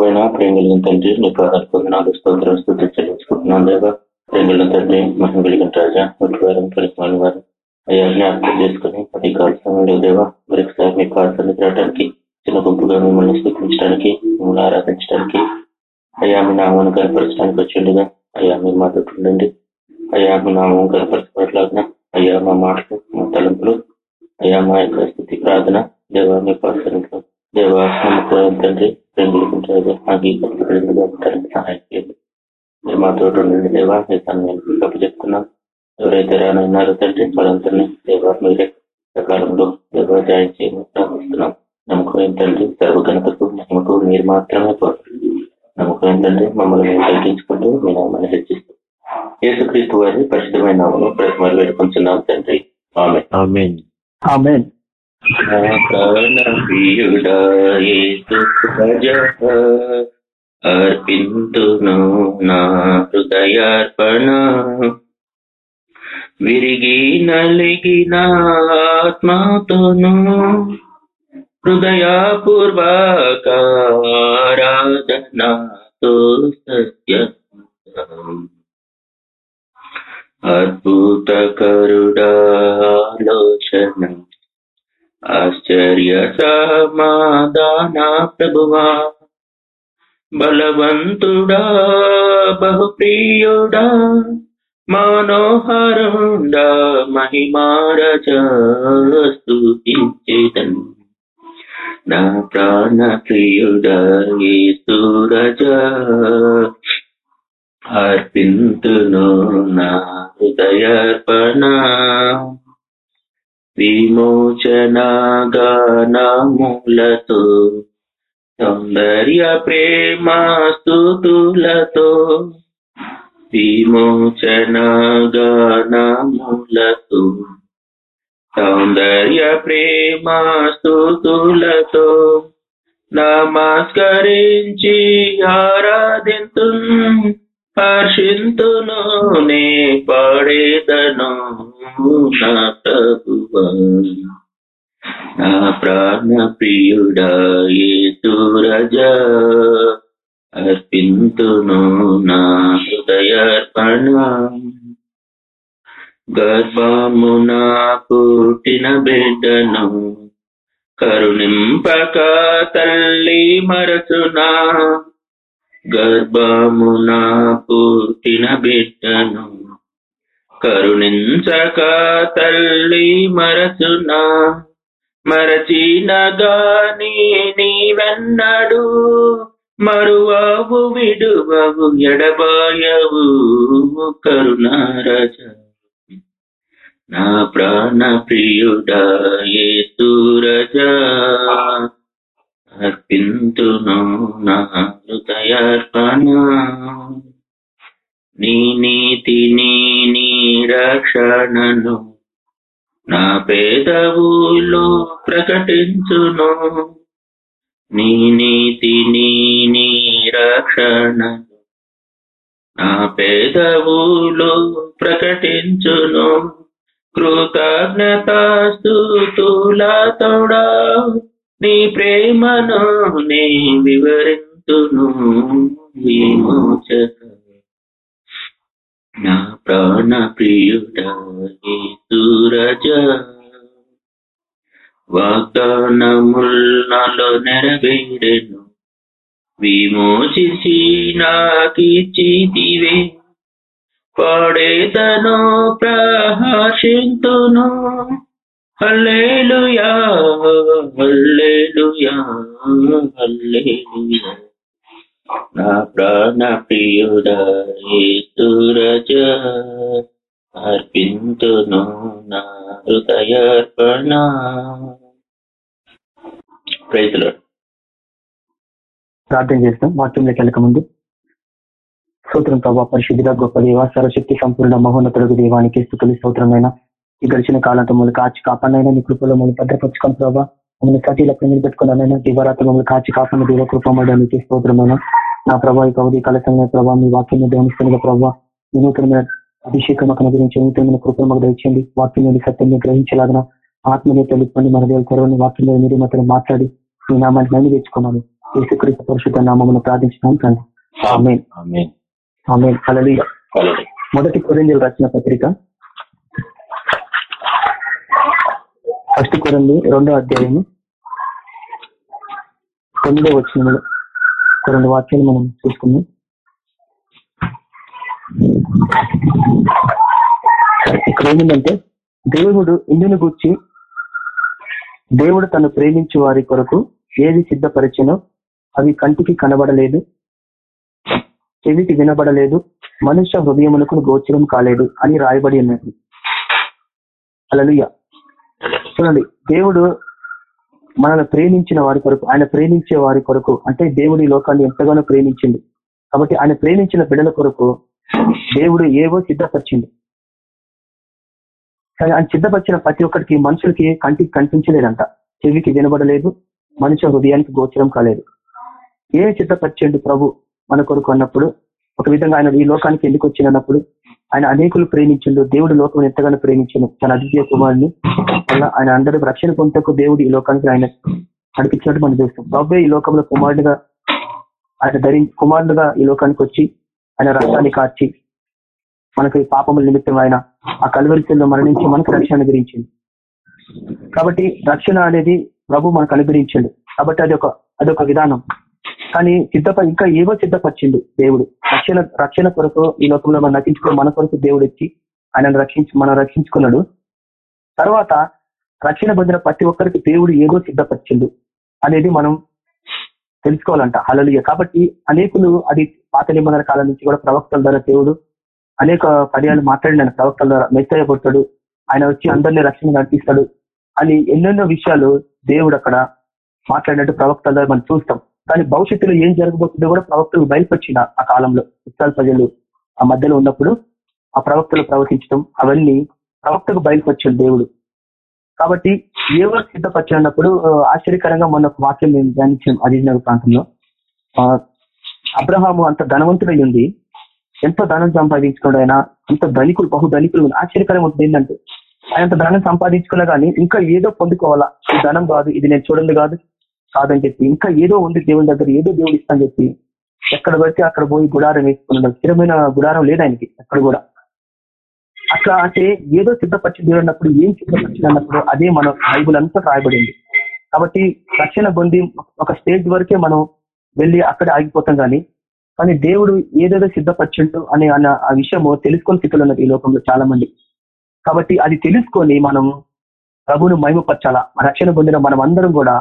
నమ్మకమైన ప్రేంగుల తండ్రి నీ పాదాలు పొందినాలు స్తోత్రం స్థుతి చెల్లించుకుంటున్నాను లేదా ప్రేంగుల తండ్రి మహిమ కలిగిన రాజా వారం పరిశ్రమ వారు. అయ్యా జ్ఞాపకం చేసుకుని అది కాల్సిన దేవా మరొకసారి మీ పాదాన్ని తిరగడానికి చిన్న గుంపుగా మిమ్మల్ని స్థుతించడానికి మిమ్మల్ని ఆరాధించడానికి. అయ్యా మీ నామాన్ని కనపరచడానికి వచ్చిండుగా అయ్యా మీరు మాతో ఉండండి. అయ్యా మీ నామం కనపరచబడలాగిన అయ్యా మా మాటలు మా తలంపులు. అయ్యా మా యొక్క స్థితి ప్రార్థన దేవా మీ పాత్రలో దేవా నమ్మకం తండ్రి. ప్రేమికుంటారు అంగీకరించబడిందిగా ఉండడానికి సహాయం చేయండి. మీరు మాతో ఉండండి దేవా. మీ సమయానికి గొప్ప చెప్తున్నాం. ఎవరైతే రానున్నారో తండ్రి వాళ్ళందరినీ దేవా మీరే సకాలంలో దేవా జాయిన్ చేయమని ప్రార్థిస్తున్నాం. నమ్మకం ఏంటంటే సర్వగణతకు మహిమకు మీరు మాత్రమే పోతారు. నమ్మకం ఏంటంటే మమ్మల్ని మేము తగ్గించుకుంటూ మీ నామాన్ని హెచ్చిస్తూ. యేసుక్రీస్తు వారి పరిశుద్ధమైన నామను ప్రతిమలు పెట్టుకుంటున్నాం తండ్రి. ఆమె యేసు ప్రజ అర్పింతును నా హృదయార్పణ విరిగి నలిగిన ఆత్మతోను హృదయపూర్వకారాధనాతో సత్య అద్భుతకరుడాలోచన ఆశ్చర్య సమాధాన ప్రభువా బలవంతుడా బహుప్రియుడా మనోహరుడా మహిమారజ స్తుతించేదన్ నా ప్రాణ ప్రియుడా సూరజ అర్పింతును నా హృదయర్పణ. విమోచనగానములతో సౌందర్య ప్రేమ స్థుతులతో విమోచనగానములతో సౌందర్య ప్రేమ స్థుతులతో నమస్కరించి ఆరాధింతు హర్షింతును నే పాడేదను. ప్రభువ నా ప్రాణ ప్రియుడా ఏసురజ అర్పింతును నా హృదయార్పణ. గర్భమున పుట్టిన బిడ్డను కరుణింపక తల్లి మరచునా. నా పుట్టిన బిడ్డను కరుణించక తల్లి మరచునా మరచిన నీవెన్నడు మరువావు విడువవు ఎడబాయవు కరుణారజ. నా ప్రాణ ప్రియుడా సూరజ అర్పింతును నా హృదయార్పణ. నీ నీతి నీ రక్షణను నా పేదవులో ప్రకటించును. నీ నీతి నీ రక్షణను నా పేదవులో ప్రకటించును. కృతజ్ఞతాస్తుతులతోడా నీ ప్రేమను నీ వివరించును. విమోచక నా ప్రాణ ప్రియుడా వాగ్దానముల్లో నెరవేరెను విమోచిసి నాకిచ్చితివే పాడేదను ప్రహర్షింతును హల్లేలుయా హల్లేలుయా హల్లేలుయా. నా ప్రాణ ప్రియుడేతురజ సూరజ అర్పింతును నా హృదయర్పణ. రైతులు ప్రార్థన చేస్తాం. వాక్యంలోకి వెళ్ళక ముందు. స్తోత్రం ప్రభావ పరిశుద్ధిగా గొప్ప దేవ సర్వశక్తి సంపూర్ణ మహోన్నతుడు దేవానికి స్థుతులు సూత్రమైన ఈ గడిచిన కాలంతో మమ్మల్ని కాచి కాపాడినైనా నీ కృపలో మమ్మల్ని భద్రపరచుకోండి ప్రభావ మమ్మల్ని సతీలకు నిలబెట్టుకున్నానైనా దివరాత్రి మమ్మల్ని కాచి కాపాడిన దేవ కృపమడానికి స్తోత్రమైన. నా ప్రభావ ఈ కవది కలసంగా ప్రభావ మీ వాక్యాన్ని ధ్యానిస్తున్న ప్రభావ మీ నూతనమైన అభిషేకం మాకు అనుగ్రహించి నూతనమైన కృపను మాకు దయచేయండి. వాక్యం నుండి సత్యాన్ని గ్రహించలాగిన ఆత్మని తెలుపుకొని మన దేవుడు తెరవని వాక్యం మీద మీరు మాత్రం మాట్లాడి మీ నామాన్ని నమ్మి తెచ్చుకున్నాను. యేసుక్రీస్తు పరిశుద్ధ నామమును ప్రార్థించినాం తండ్రి. మొదటి కొరిందీలు రాసిన పత్రిక. ఫస్ట్ కొరంది రెండో అధ్యాయము. తొమ్మిదో ఒక రెండు వాక్యాలు మనం చూసుకున్నాం ఇక్కడ ఏమిందంటే దేవుడు ఇందుని గూర్చి దేవుడు తను ప్రేమించి వారి కొరకు ఏది సిద్ధపరిచినో అవి కంటికి కనబడలేదు చెవికి వినబడలేదు మనుష్య హృదయములకు గోచరం కాలేదు అని రాయబడి ఉన్నది. అలలుయ చూడండి దేవుడు మనల్ని ప్రేమించిన వారి కొరకు ఆయన ప్రేమించే వారి కొరకు అంటే దేవుడి లోకాన్ని ఎంతగానో ప్రేమించింది కాబట్టి ఆయన ప్రేమించిన బిడ్డల కొరకు దేవుడు ఏవో సిద్ధపరిచింది కానీ ఆయన సిద్ధపరిచిన ప్రతి ఒక్కరికి మనుషులకి కంటికి కనిపించలేదంట. చెవికి వినబడలేదు మనిషి హృదయానికి గోచరం కాలేదు. ఏ సిద్ధపరిచిండు ప్రభు మన కొరకు అన్నప్పుడు? ఒక విధంగా ఆయన ఈ లోకానికి ఎందుకు వచ్చినప్పుడు ఆయన అనేకులు ప్రేమించిండు. దేవుడు లోకం ఎంతగానో ప్రేమించిండు. తన అద్వితీయ కుమారుని వల్ల ఆయన అందరూ రక్షణ పొందకు దేవుడు ఈ లోకానికి ఆయన నడిపించినట్టు మనం చూస్తాం. బాబే ఈ లోకంలో కుమారుడుగా ఆయన ధరి కుమారుడుగా ఈ లోకానికి వచ్చి ఆయన రక్తాన్ని కార్చి మనకు పాపముల నిమిత్తం ఆయన ఆ కలువరిశల్లో మరణించి మనకు రక్షణ అనుగ్రహించింది కాబట్టి రక్షణ అనేది ప్రభు మనకు అనుగ్రహించండు. కాబట్టి అది ఒక అదొక విధానం. కానీ సిద్ధప ఇంకా ఏవో సిద్ధపరిచిండు దేవుడు. రక్షణ రక్షణ కొరకు ఈ లోకంలో మనం రక్షించుకో మన కొరకు దేవుడు ఇచ్చి ఆయనను రక్షించి మనం రక్షించుకున్నాడు. తర్వాత రక్షణ పొందిన ప్రతి ఒక్కరికి దేవుడు ఏదో సిద్ధపరిచిండు అనేది మనం తెలుసుకోవాలంట. హలలుయ కాబట్టి అనేకులు అది పాత నిబంధన కాలం నుంచి కూడా ప్రవక్తల ద్వారా దేవుడు అనేక పర్యాలు మాట్లాడినాను ప్రవక్తల ద్వారా మెత్తయ్య కొట్టాడు ఆయన వచ్చి అందరినీ రక్షణ నడిపిస్తాడు అని ఎన్నెన్నో విషయాలు దేవుడు అక్కడ మాట్లాడినట్టు ప్రవక్తల ద్వారా మనం చూస్తాం. కానీ భవిష్యత్తులో ఏం జరగబోతుందో కూడా ప్రవక్తలు బయలుపరిచిన ఆ కాలంలో ఇస్రాయల్ ప్రజలు ఆ మధ్యలో ఉన్నప్పుడు ఆ ప్రవక్తలు ప్రవచించడం అవన్నీ ప్రవక్తకు బయలుపరిచాడు దేవుడు. కాబట్టి ఏవో సిద్ధపరిచినప్పుడు ఆశ్చర్యకరంగా మొన్న ఒక వాక్యం మేము ధ్యానించాం అజీజ్నగర్ ప్రాంతంలో. ఆ, అబ్రహాము అంత ధనవంతుడై ఉంది ఎంతో ధనం సంపాదించుకోడు ఆయన అంత ధనికులు బహు ధనికులు ఆశ్చర్యకరంగా ఉంటుంది ఏంటంటే ఆయన అంత ధనం సంపాదించుకున్నా కానీ ఇంకా ఏదో పొందుకోవాలా? ఈ ధనం కాదు ఇది నేను చూడండి కాదు. కాదని చెప్పి ఇంకా ఏదో ఉంది దేవుని దగ్గర ఏదో దేవుడు ఇస్తాను చెప్పి ఎక్కడ పడితే అక్కడ పోయి గుడారం వేసుకున్నాడు. స్థిరమైన గుడారం లేదు ఆయనకి ఎక్కడ కూడా. అట్లా అంటే ఏదో సిద్ధపరిచి దేవుడు అన్నప్పుడు ఏం సిద్ధపరిచింది అన్నప్పుడు అదే మన బైబుల్ అంతా రాయబడింది. కాబట్టి రక్షణ పొంది ఒక స్టేజ్ వరకే మనం వెళ్ళి అక్కడ ఆగిపోతాం కానీ కానీ దేవుడు ఏదేదో సిద్ధపరిచిండు అనే అన్న ఆ విషయము తెలుసుకొని స్థితిలో ఉన్నది ఈ లోకంలో చాలా మంది కాబట్టి అది తెలుసుకొని మనం ప్రభును మహిమపరచాలా? రక్షణ పొందిన మనం అందరం కూడా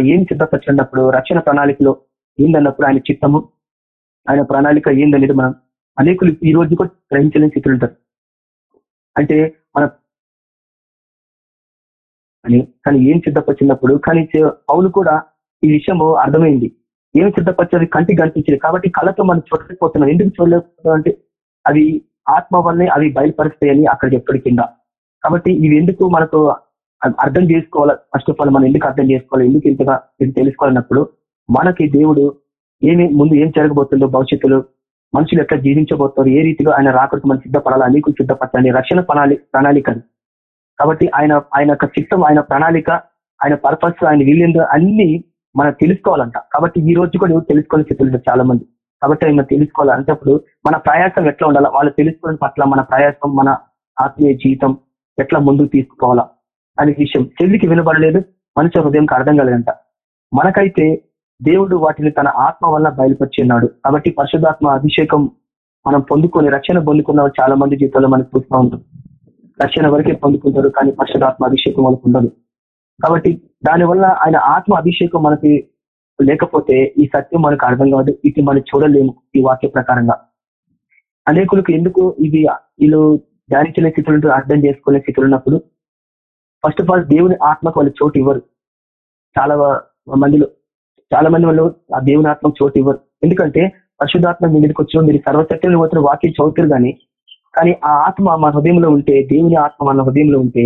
ఏం సిద్ధపరిచినప్పుడు రక్షణ ప్రణాళికలో ఏందన్నప్పుడు ఆయన చిత్తము ఆయన ప్రణాళిక ఏందనేది మనం అనేకులు ఈ రోజు కూడా గ్రహించలేని స్థితిలో ఉంటారు. అంటే మన అని కానీ ఏం సిద్ధపరిచినప్పుడు కానీ పౌలు కూడా ఈ విషయము అర్థమైంది. ఏం సిద్ధపరిచేది కంటికి కనిపించింది కాబట్టి కళతో మనం చూడలేకపోతున్నాం. ఎందుకు చూడలేకపోతున్నాం అంటే అవి ఆత్మ వల్లే అవి బయలుపరుస్తాయని అక్కడ చెప్పడి కింద. కాబట్టి ఇవి ఎందుకు మనకు అర్థం చేసుకోవాలి ఫస్ట్ ఆఫ్ ఆల్ మనం ఎందుకు అర్థం చేసుకోవాలి ఎందుకు ఇంతగా ఇది తెలుసుకోవాలన్నప్పుడు మనకి దేవుడు ఏమి ముందు ఏం జరగబోతుందో భవిష్యత్తులో మనుషులు ఎట్లా జీవించబోతారు ఏ రీతిగా ఆయన రాకడికి మనం సిద్ధపడాలి అనేకులు సిద్ధపరచాలి రక్షణ ప్రణాళిక ప్రణాళిక కాబట్టి ఆయన ఆయన యొక్క చిత్తం ఆయన ప్రణాళిక ఆయన పర్పస్ ఆయన వీళ్ళేందో అన్ని మనం తెలుసుకోవాలంట. కాబట్టి ఈ రోజు కూడా ఎవరు తెలుసుకొని చాలా మంది కాబట్టి ఆయన తెలుసుకోవాలంటప్పుడు మన ప్రయాసం ఎట్లా ఉండాలి? వాళ్ళు తెలుసుకోవడం పట్ల మన ప్రయాసం మన ఆత్మీయ జీవితం ఎట్లా ముందుకు తీసుకోవాలా అనే విషయం చెల్లికి వినబడలేదు. మనిషి హృదయంకి అర్థం కాలేదంట. మనకైతే దేవుడు వాటిని తన ఆత్మ వల్ల బయలుపరిచి ఉన్నాడు. కాబట్టి పరిశుధాత్మ అభిషేకం మనం పొందుకొని రక్షణ పొందుకున్న చాలా మంది జీవితంలో మనకు చూస్తూ ఉంటాం రక్షణ వరకే పొందుకుంటారు కానీ పరిశుధాత్మ అభిషేకం వాళ్ళకు ఉండదు. కాబట్టి దానివల్ల ఆయన ఆత్మ అభిషేకం మనకి లేకపోతే ఈ సత్యం మనకు అర్థం కాదు. ఇది మనం చూడలేము ఈ వాక్య ప్రకారంగా. అనేకులకు ఎందుకు ఇది వీళ్ళు ధ్యానించలే స్థితులు అర్థం చేసుకునే స్థితులు ఉన్నప్పుడు ఫస్ట్ ఆఫ్ ఆల్ దేవుని ఆత్మకు వాళ్ళు చోటు ఇవ్వరు. చాలా మందిలో చాలా మంది వాళ్ళు ఆ దేవుని ఆత్మకు చోటు ఇవ్వరు. ఎందుకంటే పరిశుధాత్మ మీ మీదకి వచ్చి మీరు సర్వశక్తులు పోతున్న వాక్యం చదువుతారు కానీ కానీ ఆ ఆత్మ మన హృదయంలో ఉంటే దేవుని ఆత్మ మన హృదయంలో ఉంటే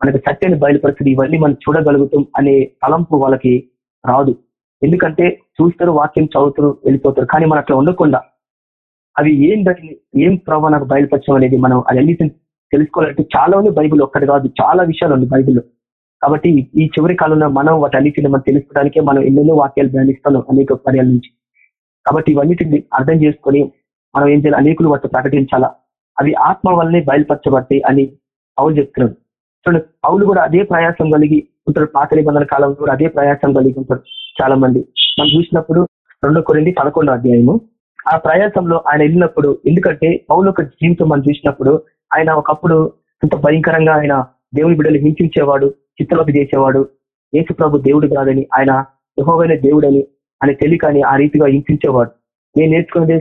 మనకు సత్యాన్ని బయలుపరుస్తుంది. ఇవన్నీ మనం చూడగలుగుతాం అనే తలంపు వాళ్ళకి రాదు. ఎందుకంటే చూస్తారు వాక్యం చదువుతారు వెళ్ళిపోతారు. కానీ మనం అట్లా ఉండకుండా అవి ఏం దాన్ని ఏం ప్రభావ నాకు బయలుపరచడం అనేది మనం అది అన్నిటిని తెలుసుకోవాలంటే చాలా ఉంది బైబిల్ ఒక్కటి కాదు చాలా విషయాలు ఉంది బైబిల్లో కాబట్టి ఈ చివరి కాలంలో మనం వాటన్నిటిని మనం తెలుసుకోవడానికే మనం ఎన్నెన్నో వాక్యాలు ధ్యానిస్తున్నాం అనేక పర్యాల నుంచి. కాబట్టి ఇవన్నిటిని అర్థం చేసుకొని మనం ఏం చేయాలి? అనేకులు వాటి ప్రకటించాలా? అవి ఆత్మ వల్లనే బయలుపరచబడతాయి అని పౌలు చెప్తున్నాడు. చూడండి పౌలు కూడా అదే ప్రయాసం కలిగి ఉంటారు పాత నిబంధన కాలంలో కూడా అదే ప్రయాసం కలిగి ఉంటారు చాలా మంది మనం చూసినప్పుడు రెండో కొరింది పదకొండో అధ్యాయము. ఆ ప్రయాసంలో ఆయన వెళ్ళినప్పుడు ఎందుకంటే పౌలు ఒక జీవితం మనం చూసినప్పుడు ఆయన ఒకప్పుడు అంత భయంకరంగా ఆయన దేవుని బిడ్డలు హింసించేవాడు చిత్రలోకి చేసేవాడు. యేసు ప్రభు దేవుడు కాదని ఆయన యహోవైన దేవుడని అని తెలియకని ఆ రీతిగా హింసించేవాడు. నేను నేర్చుకున్నదే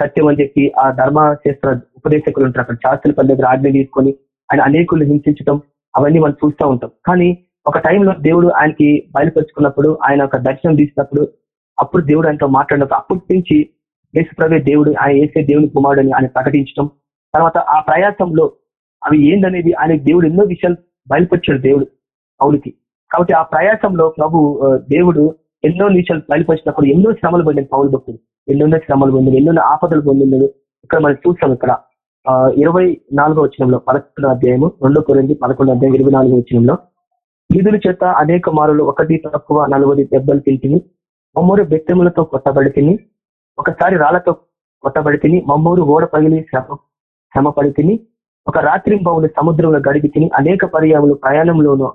సత్యం అని చెప్పి ఆ ధర్మశాస్త్ర ఉపదేశకులు ఉంటారు. అక్కడ శాస్త్రుల పని దగ్గర ఆజ్ఞ తీసుకొని ఆయన అనేకులు హింసించడం అవన్నీ మనం చూస్తూ ఉంటాం. కానీ ఒక టైంలో దేవుడు ఆయనకి బయలుపరుచుకున్నప్పుడు ఆయన ఒక దర్శనం తీసినప్పుడు అప్పుడు దేవుడు ఆయనతో మాట్లాడినప్పుడు అప్పటి నుంచి యేసుప్రవే దేవుడు ఆయన ఏసే దేవుని కుమారుడు అని ఆయన ప్రకటించడం తర్వాత ఆ ప్రయాసంలో అవి ఏందనేది ఆయన దేవుడు ఎన్నో విషయాలు బయలుపరిచాడు దేవుడు పౌలికి. కాబట్టి ఆ ప్రయాసంలో ప్రభు దేవుడు ఎన్నో విషయాలు బయలుపరిచినప్పుడు ఎన్నో శ్రమలు పొందాడు పౌలు భక్తుడు. ఎన్నెన్నో శ్రమలు పొందాడు ఎన్నెన్నో ఆపదలు పొందినాడు ఇక్కడ మనం చూస్తాం ఇక్కడ ఆ, ఇరవై నాలుగో వచ్చినంలో పదకొండో అధ్యాయము రెండో కొరింది పదకొండో అధ్యాయం ఇరవై నాలుగో వచ్చినంలో వీధుల చేత అనేక మారులు ఒకటి తక్కువ నలభై దెబ్బలు తింటిని మమ్మూరు బెత్తములతో కొట్టబడి తిని ఒకసారి రాళ్ళతో కొట్టబడి తిని మమ్మూరు ఓడ పగిలి శ్రమ శ్రమ తిని ఒక రాత్రి బావులు సముద్రంలో గడిపి తిని అనేక పర్యాములు ప్రయాణంలోనూ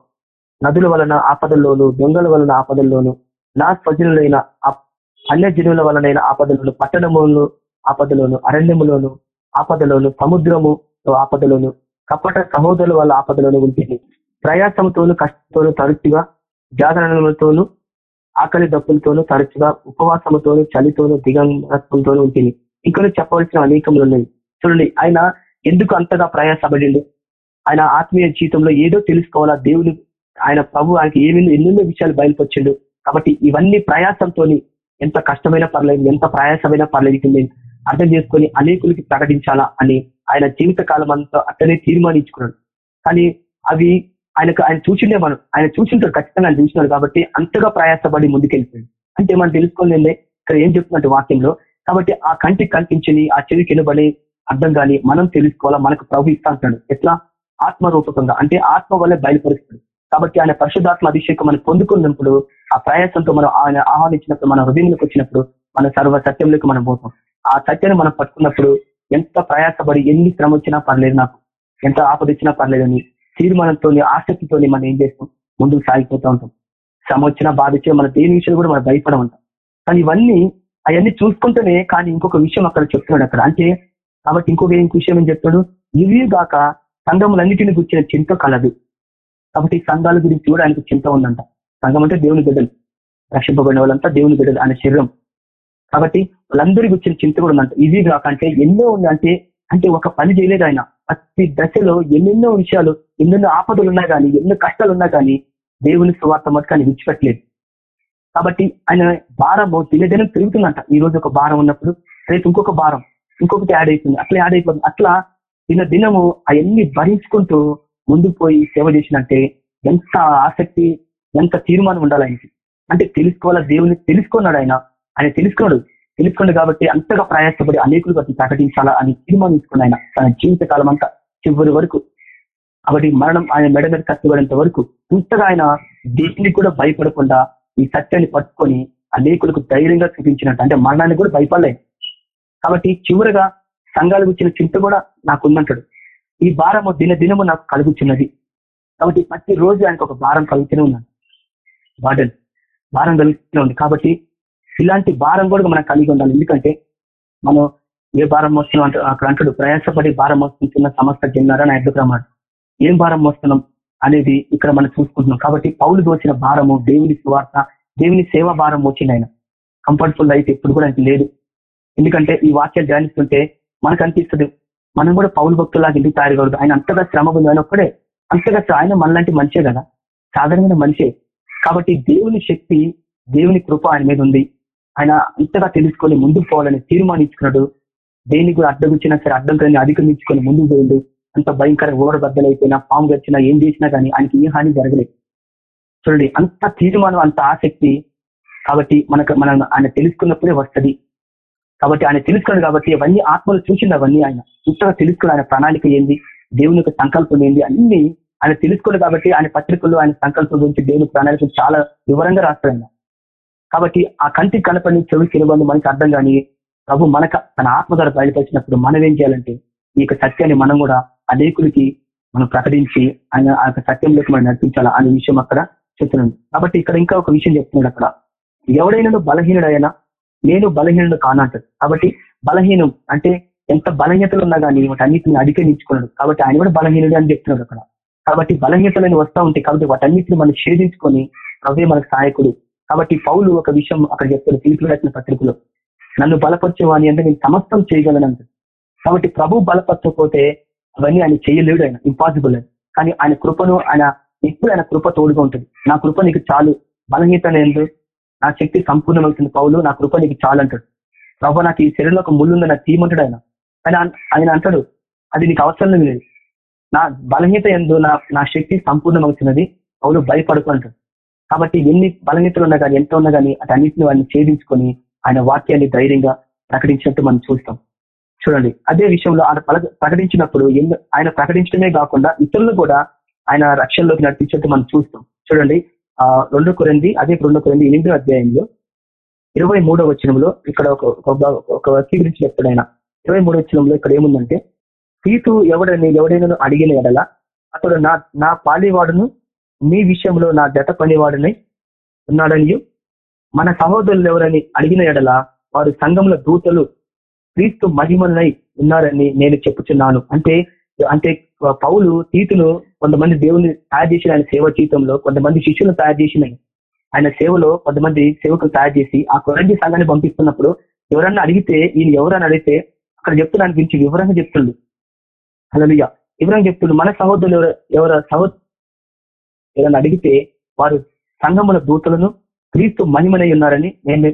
నదుల వలన ఆపదల్లోను దొంగల వలన ఆపదల్లోను నా స్వజనులైన అప్- అన్య జనుల వలనైన ఆపదలను పట్టణములను ఆపదలోను అరణ్యములోను ఆపదలోను సముద్రము ఆపదలోను కపట సహోదరుల వల్ల ఆపదలోను ఉంటుంది ప్రయాసంతోను కష్టంతోను తరచుగా జాగరణలతోను ఆకలి దప్పులతోనూ తరచుగా ఉపవాసముతోను చలితోను దిగంతోనూ ఉంటుంది ఇక్కడ చెప్పవలసిన అనేకములు ఉన్నాయి చూడండి ఆయన ఎందుకు అంతగా ప్రయాసపడిండు? ఆయన ఆత్మీయ జీవితంలో ఏదో తెలుసుకోవాలా? దేవుని ఆయన ప్రభు ఆయనకి ఏమేమి ఎన్నెన్నో విషయాలు బయలుపరిచిండు. కాబట్టి ఇవన్నీ ప్రయాసంతో ఎంత కష్టమైన పర్లేదు ఎంత ప్రయాసమైన పర్లేదు నేను అర్థం చేసుకొని అనేకులకి ప్రకటించాలా అని ఆయన జీవిత కాలం అంతా అట్లనే తీర్మానించుకున్నాడు. కానీ అవి ఆయనకు ఆయన చూసిండే మనం ఆయన చూసింటాడు ఖచ్చితంగా ఆయన చూసినాడు కాబట్టి అంతగా ప్రయాసపడి ముందుకెళ్ళిపోయాడు. అంటే మనం తెలుసుకోలేదే ఇక్కడ ఏం చెప్తున్నట్టు వాక్యంలో. కాబట్టి ఆ కంటికి కనిపించని ఆ చెవికి వినబడి అర్థం కానీ మనం తెలుసుకోవాలా? మనకు ప్రభు ఇస్తా అంటాడు ఎట్లా? ఆత్మరూపకంగా. అంటే ఆత్మ వల్ల బయలుపరుస్తాడు. కాబట్టి ఆయన పరిశుధాత్మ అభిషేకం మనం పొందుకున్నప్పుడు ఆ ప్రయాసంతో మనం ఆయన ఆహ్వానించినప్పుడు మన హృదయంలోకి వచ్చినప్పుడు మన సర్వ సత్యంలోకి మనం పోతాం. ఆ సత్యాన్ని మనం పట్టుకున్నప్పుడు ఎంత ప్రయాసపడి ఎన్ని శ్రమ వచ్చినా పర్లేదు నాకు. ఎంత ఆపద వచ్చినా పర్లేదని తీర్మానంతో ఆసక్తితో మనం ఏం చేస్తాం? ముందుకు సాగిపోతూ ఉంటాం. శ్రమ వచ్చినా బాధ వచ్చినా మన దేని విషయం కూడా మనం భయపడమంటాం. కానీ ఇవన్నీ అవన్నీ చూసుకుంటేనే కానీ ఇంకొక విషయం అక్కడ చెప్తున్నాడు అక్కడ. అంటే కాబట్టి ఇంకొక ఏం విషయం ఏం చెప్తాడు? ఇవి గాక సంఘములన్నిటిని గుర్చిన చింత కలదు. కాబట్టి సంఘాల గురించి కూడా ఆయనకు చింత ఉందంట. సంఘం అంటే దేవుని బిడ్డలు. రక్షింపబడిన వాళ్ళంతా దేవుని బిడ్డలు ఆయన శరీరం. కాబట్టి వాళ్ళందరి గుర్చిన చింత కూడా ఉందంట. ఇవి కాక అంటే ఎన్నో ఉందంటే అంటే ఒక పని చేయలేదు ఆయన. ప్రతి దశలో ఎన్నెన్నో విషయాలు ఎన్నెన్నో ఆపదలు ఉన్నా కానీ ఎన్నో కష్టాలు ఉన్నా కానీ దేవుని స్వార్థ మటుకు ఆయన విడిచిపెట్టలేదు. కాబట్టి ఆయన భారము దినదినం పెరుగుతుందంట. ఈ రోజు ఒక భారం ఉన్నప్పుడు రేపు ఇంకొక భారం. ఇంకొకటి యాడ్ అవుతుంది. అట్లా యాడ్ అయిపోతుంది. అట్లా నిన్న దినము అవన్నీ భరించుకుంటూ ముందుకు పోయి సేవ చేసినట్టే ఎంత ఆసక్తి ఎంత తీర్మానం ఉండాలి ఆయనకి. అంటే తెలుసుకోవాలా? దేవుని తెలుసుకున్నాడు ఆయన. ఆయన తెలుసుకున్నాడు. తెలుసుకున్నాడు కాబట్టి అంతగా ప్రయాసపడి అనేకులు అతను ప్రకటించాలా అని తీర్మానించుకున్నాడు ఆయన తన జీవిత కాలం అంతా. చివరి వరకు. కాబట్టి మరణం ఆయన మెడ మీద కట్టుబడేంత వరకు ఇంతగా ఆయన దేనికి కూడా భయపడకుండా ఈ సత్యాన్ని పట్టుకొని అనేకులకు ధైర్యంగా చూపించినట్టు. అంటే మరణాన్ని కూడా భయపడలేదు. కాబట్టి చివరిగా సంఘాలు వచ్చిన చింత కూడా నాకు ఉందంటాడు ఈ భారము దిన దినము నాకు కలుగుతున్నది కాబట్టి ప్రతి రోజు ఆయనకు ఒక భారం కలుగుతూనే ఉన్నాను బాడన్ భారం కలుగుతూనే ఉంది. కాబట్టి ఇలాంటి భారం కూడా మనం కలిగి ఉండాలి. ఎందుకంటే మనం ఏ భారం మోస్తున్నాం అంటే అక్కడ అంటాడు ప్రయాసపడి భారం మోస్తున్న సమస్త జన్నారా నా ఎదుగు ఏం భారం మోస్తున్నాం అనేది ఇక్కడ మనం చూసుకుంటున్నాం. కాబట్టి పౌలు దోచిన భారము దేవుని సువార్త దేవుని సేవ భారం వచ్చింది ఆయన. కంఫర్టబుల్ లైఫ్ ఎప్పుడు కూడా ఆయనకి లేదు. ఎందుకంటే ఈ వాక్యాలు ధ్యానిస్తుంటే మనకు అనిపిస్తుంది మనం కూడా పౌరు భక్తులాగా ఎందుకు తయారు ఆయన అంతగా శ్రమ పొంది ఒక్కడే అంతగా ఆయన మనలాంటి మనిషే కదా సాధారణమైన మనిషే. కాబట్టి దేవుని శక్తి దేవుని కృప ఆయన మీద ఉంది. ఆయన అంతగా తెలుసుకొని ముందుకు పోవాలని తీర్మానించుకున్నాడు. దేనికి కూడా అడ్డం వచ్చినా సరే అడ్డం కానీ అధిగమించుకొని ముందుకు పోయిండు. అంత భయంకర ఓడ బద్దలైపోయినా పాము గచ్చినా ఏం చేసినా కానీ ఆయనకి ఏ హాని జరగలేదు. చూడండి అంత తీర్మానం అంత ఆసక్తి. కాబట్టి మనకు మనం ఆయన తెలుసుకున్నప్పుడే వస్తుంది. కాబట్టి ఆయన తెలుసుకున్నాడు కాబట్టి అవన్నీ ఆత్మలు చూసింది అవన్నీ ఆయన. ఇంతగా తెలుసుకున్నాడు ఆయన ప్రణాళిక ఏంది? దేవుని యొక్క సంకల్పం ఏంది? అన్ని ఆయన తెలుసుకోడు కాబట్టి ఆయన పత్రికలు ఆయన సంకల్పం గురించి దేవుని ప్రణాళిక చాలా వివరంగా రాస్తాడు కాబట్టి ఆ కంటి కనపని చెవి కిరబందు మనకి అర్థం కానీ ప్రభు మనక తన ఆత్మ ద్వారా బయటపరిచినప్పుడు మనం ఏం చేయాలంటే ఈ యొక్క సత్యాన్ని మనం కూడా అనేకులకి మనం ప్రకటించి ఆయన ఆ యొక్క సత్యంలోకి మనం నడిపించాలా అనే విషయం అక్కడ చెప్తున్నాడు. కాబట్టి ఇక్కడ ఇంకా ఒక విషయం చెప్తున్నాడు అక్కడ. ఎవడైనా బలహీనుడైనా నేను బలహీనుడు కానంటాడు కాబట్టి బలహీనం అంటే ఎంత బలహీనతలు ఉన్నా కానీ వాటన్నిటిని అధిగమించుకున్నాడు. కాబట్టి ఆయన కూడా బలహీనుడు అని చెప్తున్నాడు అక్కడ. కాబట్టి బలహీనతలను వస్తూ ఉంటాయి కాబట్టి వాటన్నిటిని మనం ఛేదించుకొని అవే మనకు సహాయకుడు. కాబట్టి పౌలు ఒక విషయం అక్కడ చెప్తాడు. పిలుపు రాసిన పత్రికలో నన్ను బలపరచేవాని అంటే నేను సమస్తం చేయగలను కాబట్టి ప్రభు బలపరచకపోతే అవన్నీ ఆయన చేయలేడు ఆయన. ఇంపాసిబుల్ అని కానీ ఆయన కృపను ఆయన ఎప్పుడు ఆయన కృప తోడుగా ఉంటుంది. నా కృప నీకు చాలు. బలహీనత లేదు నా శక్తి సంపూర్ణమవుతుంది. పౌలు నా కృప నీకు చాలు అంటాడు ప్రభావ నాకు ఈ శరీరంలో ఒక ముళ్ళు ఉంది. నాకు తీయమంటాడు ఆయన. ఆయన ఆయన అంటాడు అది నీకు అవసరం లేదు. నా బలహీత ఎందు నా నా శక్తి సంపూర్ణమవుతున్నది. పౌలు భయపడుకుంటాడు అంటాడు. కాబట్టి ఎన్ని బలహీనతలు ఉన్నా కానీ ఎంత ఉన్నా కానీ అటన్నింటిని వాడిని ఛేదించుకొని ఆయన వాక్యాన్ని ధైర్యంగా ప్రకటించినట్టు మనం చూస్తాం. చూడండి అదే విషయంలో ఆయన ప్రకటించినప్పుడు ఆయన ప్రకటించడమే కాకుండా ఇతరులు కూడా ఆయన రక్షణలోకి నడిపించినట్టు మనం చూస్తాం. చూడండి ఆ రెండు కొరింది అదే రెండు కొరింది ఎనిమిదో అధ్యాయంలో ఇరవై మూడో వచనంలో ఇక్కడ ఒక ఒక- వ్యక్తి గురించి చెప్తాడు ఆయన. ఇరవై మూడో వచనంలో ఇక్కడ ఏముందంటే సీతు ఎవడని ఎవడైనా అడిగిన ఎడల అతడు నా నా పాలివాడును మీ విషయంలో నా జత పనివాడునై ఉన్నాడని మన సహోదరులు ఎవరని అడిగిన ఎడల వారు సంఘంలో దూతలు క్రీస్తు మహిమలై ఉన్నారని నేను చెప్పుచున్నాను. అంటే అంటే పౌలు తీతును కొంతమంది దేవుని తయారు చేసిన ఆయన సేవ జీవితంలో కొంతమంది శిష్యులను తయారు చేసిన ఆయన సేవలో కొంతమంది సేవకులు తయారు చేసి ఆ కొరంజీ సంఘాన్ని పంపిస్తున్నప్పుడు ఎవరన్నా అడిగితే ఈయన ఎవరన్నా అడిగితే అక్కడ చెప్తున్నాను గురించి వివరంగా చెప్తుండు. అలా వివరంగా చెప్తుండు. మన సహోదరులు ఎవరు సహో ఎవరైనా అడిగితే వారు సంఘముల దూతలను క్రీస్తు మహిమనై ఉన్నారని నేను